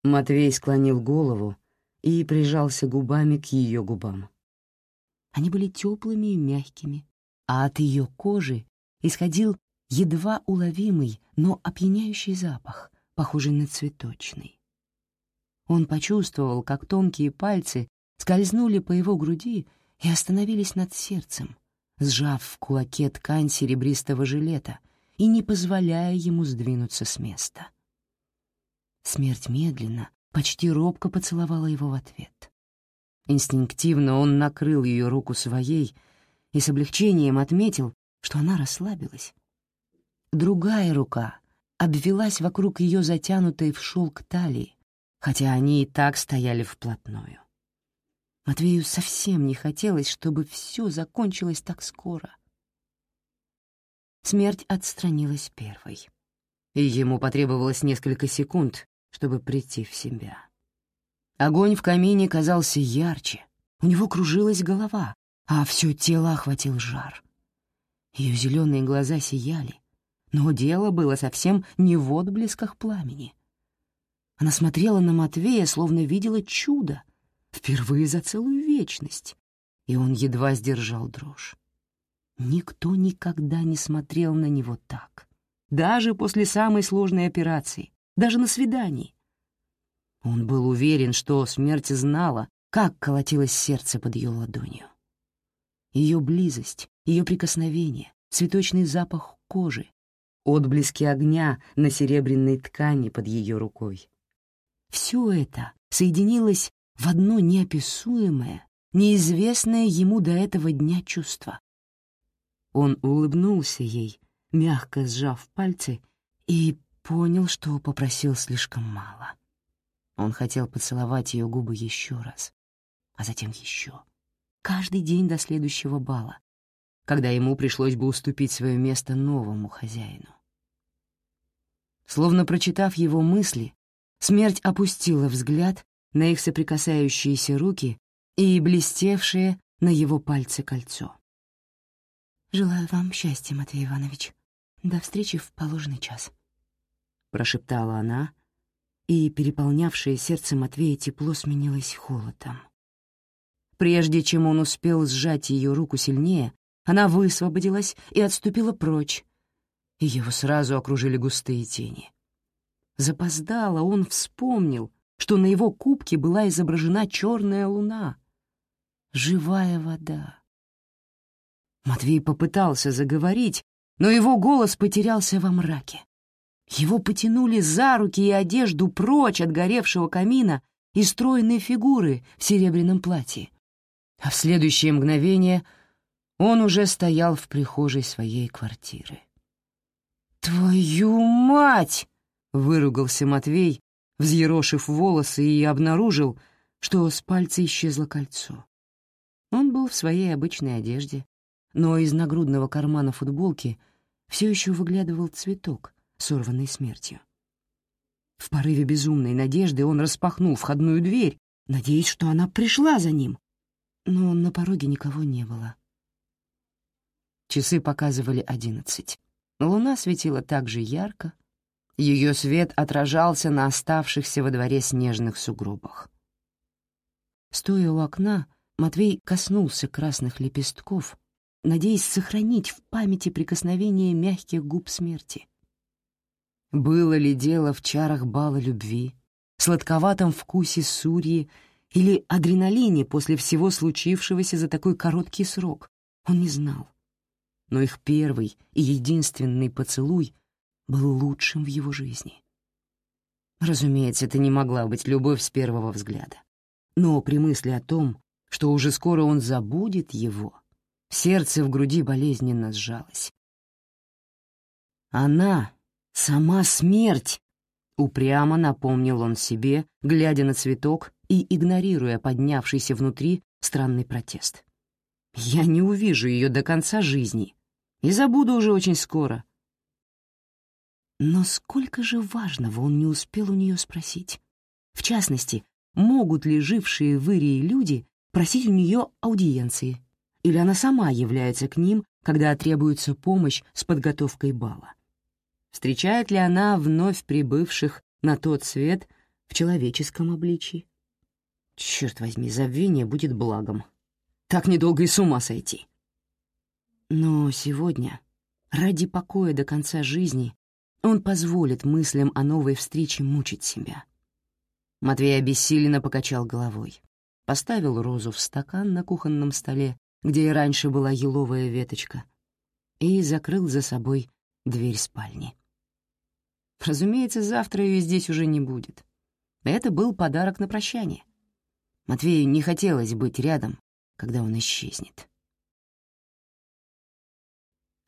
Матвей склонил голову и прижался губами к ее губам. Они были теплыми и мягкими, а от ее кожи исходил едва уловимый, но опьяняющий запах, похожий на цветочный. Он почувствовал, как тонкие пальцы скользнули по его груди и остановились над сердцем, сжав в кулаке ткань серебристого жилета и не позволяя ему сдвинуться с места. Смерть медленно, почти робко поцеловала его в ответ. Инстинктивно он накрыл ее руку своей и с облегчением отметил, что она расслабилась. Другая рука обвелась вокруг ее затянутой в шелк талии, хотя они и так стояли вплотную. Матвею совсем не хотелось, чтобы все закончилось так скоро. Смерть отстранилась первой, и ему потребовалось несколько секунд, чтобы прийти в себя. Огонь в камине казался ярче, у него кружилась голова, а все тело охватил жар. Ее зеленые глаза сияли, но дело было совсем не в отблесках пламени. Она смотрела на Матвея, словно видела чудо, впервые за целую вечность, и он едва сдержал дрожь. Никто никогда не смотрел на него так, даже после самой сложной операции, даже на свидании. Он был уверен, что смерть знала, как колотилось сердце под ее ладонью. Ее близость, ее прикосновение, цветочный запах кожи, отблески огня на серебряной ткани под ее рукой. Все это соединилось в одно неописуемое, неизвестное ему до этого дня чувство. Он улыбнулся ей, мягко сжав пальцы, и понял, что попросил слишком мало. Он хотел поцеловать ее губы еще раз, а затем еще. Каждый день до следующего бала, когда ему пришлось бы уступить свое место новому хозяину. Словно прочитав его мысли, смерть опустила взгляд на их соприкасающиеся руки и блестевшее на его пальце кольцо. «Желаю вам счастья, Матвей Иванович. До встречи в положенный час», — прошептала она, и переполнявшее сердце Матвея тепло сменилось холодом. Прежде чем он успел сжать ее руку сильнее, она высвободилась и отступила прочь, и его сразу окружили густые тени. Запоздало он вспомнил, что на его кубке была изображена черная луна. Живая вода. Матвей попытался заговорить, но его голос потерялся во мраке. Его потянули за руки и одежду прочь от горевшего камина и стройной фигуры в серебряном платье. А в следующее мгновение он уже стоял в прихожей своей квартиры. «Твою мать!» — выругался Матвей, взъерошив волосы, и обнаружил, что с пальца исчезло кольцо. Он был в своей обычной одежде, но из нагрудного кармана футболки все еще выглядывал цветок, сорванный смертью. В порыве безумной надежды он распахнул входную дверь, надеясь, что она пришла за ним. Но на пороге никого не было. Часы показывали одиннадцать. Луна светила так же ярко, ее свет отражался на оставшихся во дворе снежных сугробах. Стоя у окна, Матвей коснулся красных лепестков, надеясь сохранить в памяти прикосновение мягких губ смерти. Было ли дело в чарах бала любви, сладковатом вкусе сурьи или адреналине после всего случившегося за такой короткий срок, он не знал. Но их первый и единственный поцелуй был лучшим в его жизни. Разумеется, это не могла быть любовь с первого взгляда. Но при мысли о том, что уже скоро он забудет его, сердце в груди болезненно сжалось. Она — сама смерть, упрямо напомнил он себе, глядя на цветок и игнорируя поднявшийся внутри странный протест. «Я не увижу ее до конца жизни и забуду уже очень скоро». Но сколько же важного он не успел у нее спросить. В частности, могут ли жившие в Ирии люди просить у нее аудиенции, или она сама является к ним, когда требуется помощь с подготовкой бала. Встречает ли она вновь прибывших на тот свет в человеческом обличии? Черт возьми, забвение будет благом. Так недолго и с ума сойти. Но сегодня, ради покоя до конца жизни, он позволит мыслям о новой встрече мучить себя. Матвей обессиленно покачал головой, поставил розу в стакан на кухонном столе, где и раньше была еловая веточка, и закрыл за собой дверь спальни. Разумеется, завтра ее здесь уже не будет. Это был подарок на прощание. Матвею не хотелось быть рядом, когда он исчезнет.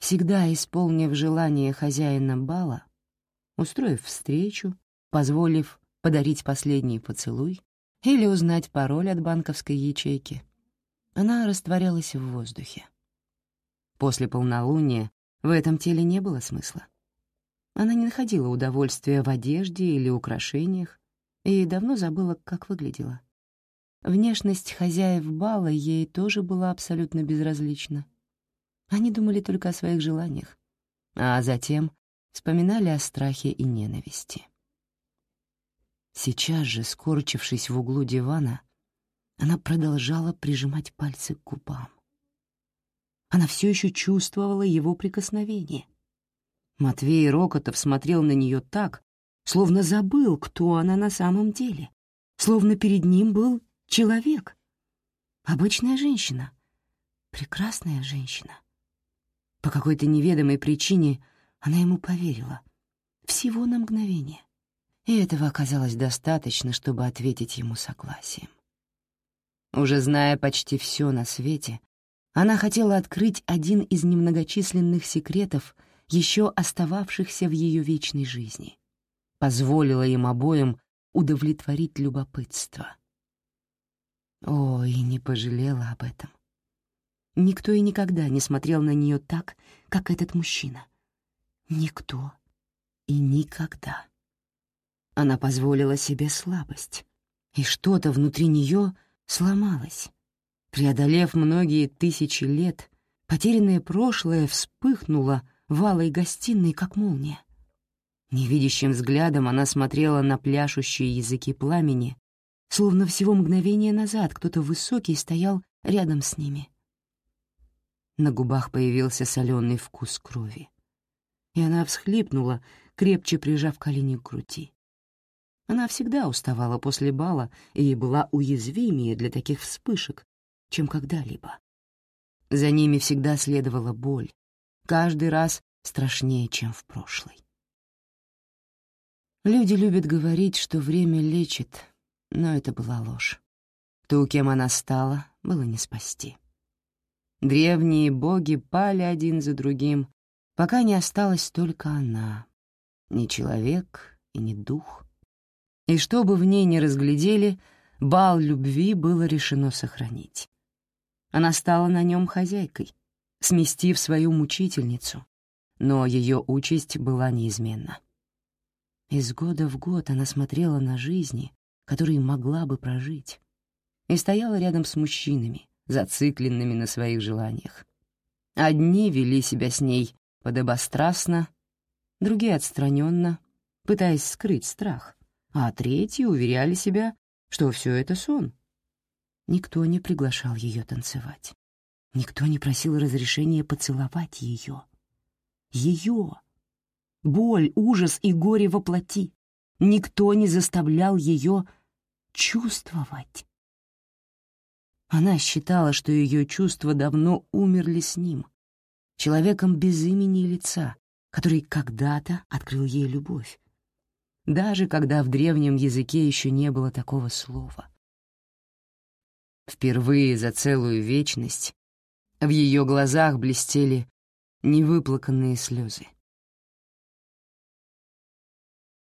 Всегда исполнив желание хозяина бала, устроив встречу, позволив подарить последний поцелуй или узнать пароль от банковской ячейки, она растворялась в воздухе. После полнолуния в этом теле не было смысла. Она не находила удовольствия в одежде или украшениях и давно забыла, как выглядела. Внешность хозяев бала ей тоже была абсолютно безразлична. Они думали только о своих желаниях, а затем вспоминали о страхе и ненависти. Сейчас же, скорчившись в углу дивана, она продолжала прижимать пальцы к губам. Она все еще чувствовала его прикосновение. Матвей Рокотов смотрел на нее так, словно забыл, кто она на самом деле, словно перед ним был человек, обычная женщина, прекрасная женщина. По какой-то неведомой причине она ему поверила. Всего на мгновение. И этого оказалось достаточно, чтобы ответить ему согласием. Уже зная почти все на свете, она хотела открыть один из немногочисленных секретов, еще остававшихся в ее вечной жизни. Позволила им обоим удовлетворить любопытство. О, и не пожалела об этом. Никто и никогда не смотрел на нее так, как этот мужчина. Никто и никогда. Она позволила себе слабость, и что-то внутри нее сломалось. Преодолев многие тысячи лет, потерянное прошлое вспыхнуло в алой гостиной, как молния. Невидящим взглядом она смотрела на пляшущие языки пламени, словно всего мгновение назад кто-то высокий стоял рядом с ними — на губах появился соленый вкус крови. И она всхлипнула, крепче прижав колени к груди. Она всегда уставала после бала и была уязвимее для таких вспышек, чем когда-либо. За ними всегда следовала боль, каждый раз страшнее, чем в прошлый. Люди любят говорить, что время лечит, но это была ложь. Ту, кем она стала, было не спасти. Древние боги пали один за другим, пока не осталась только она, не человек и не дух. И что бы в ней ни разглядели, бал любви было решено сохранить. Она стала на нем хозяйкой, сместив свою мучительницу, но ее участь была неизменна. Из года в год она смотрела на жизни, которые могла бы прожить, и стояла рядом с мужчинами, зацикленными на своих желаниях. Одни вели себя с ней подобострастно, другие — отстраненно, пытаясь скрыть страх, а третьи уверяли себя, что все это сон. Никто не приглашал ее танцевать. Никто не просил разрешения поцеловать ее. Ее! Боль, ужас и горе воплоти. Никто не заставлял ее чувствовать. Она считала, что ее чувства давно умерли с ним, человеком без имени и лица, который когда-то открыл ей любовь, даже когда в древнем языке еще не было такого слова. Впервые за целую вечность в ее глазах блестели невыплаканные слезы.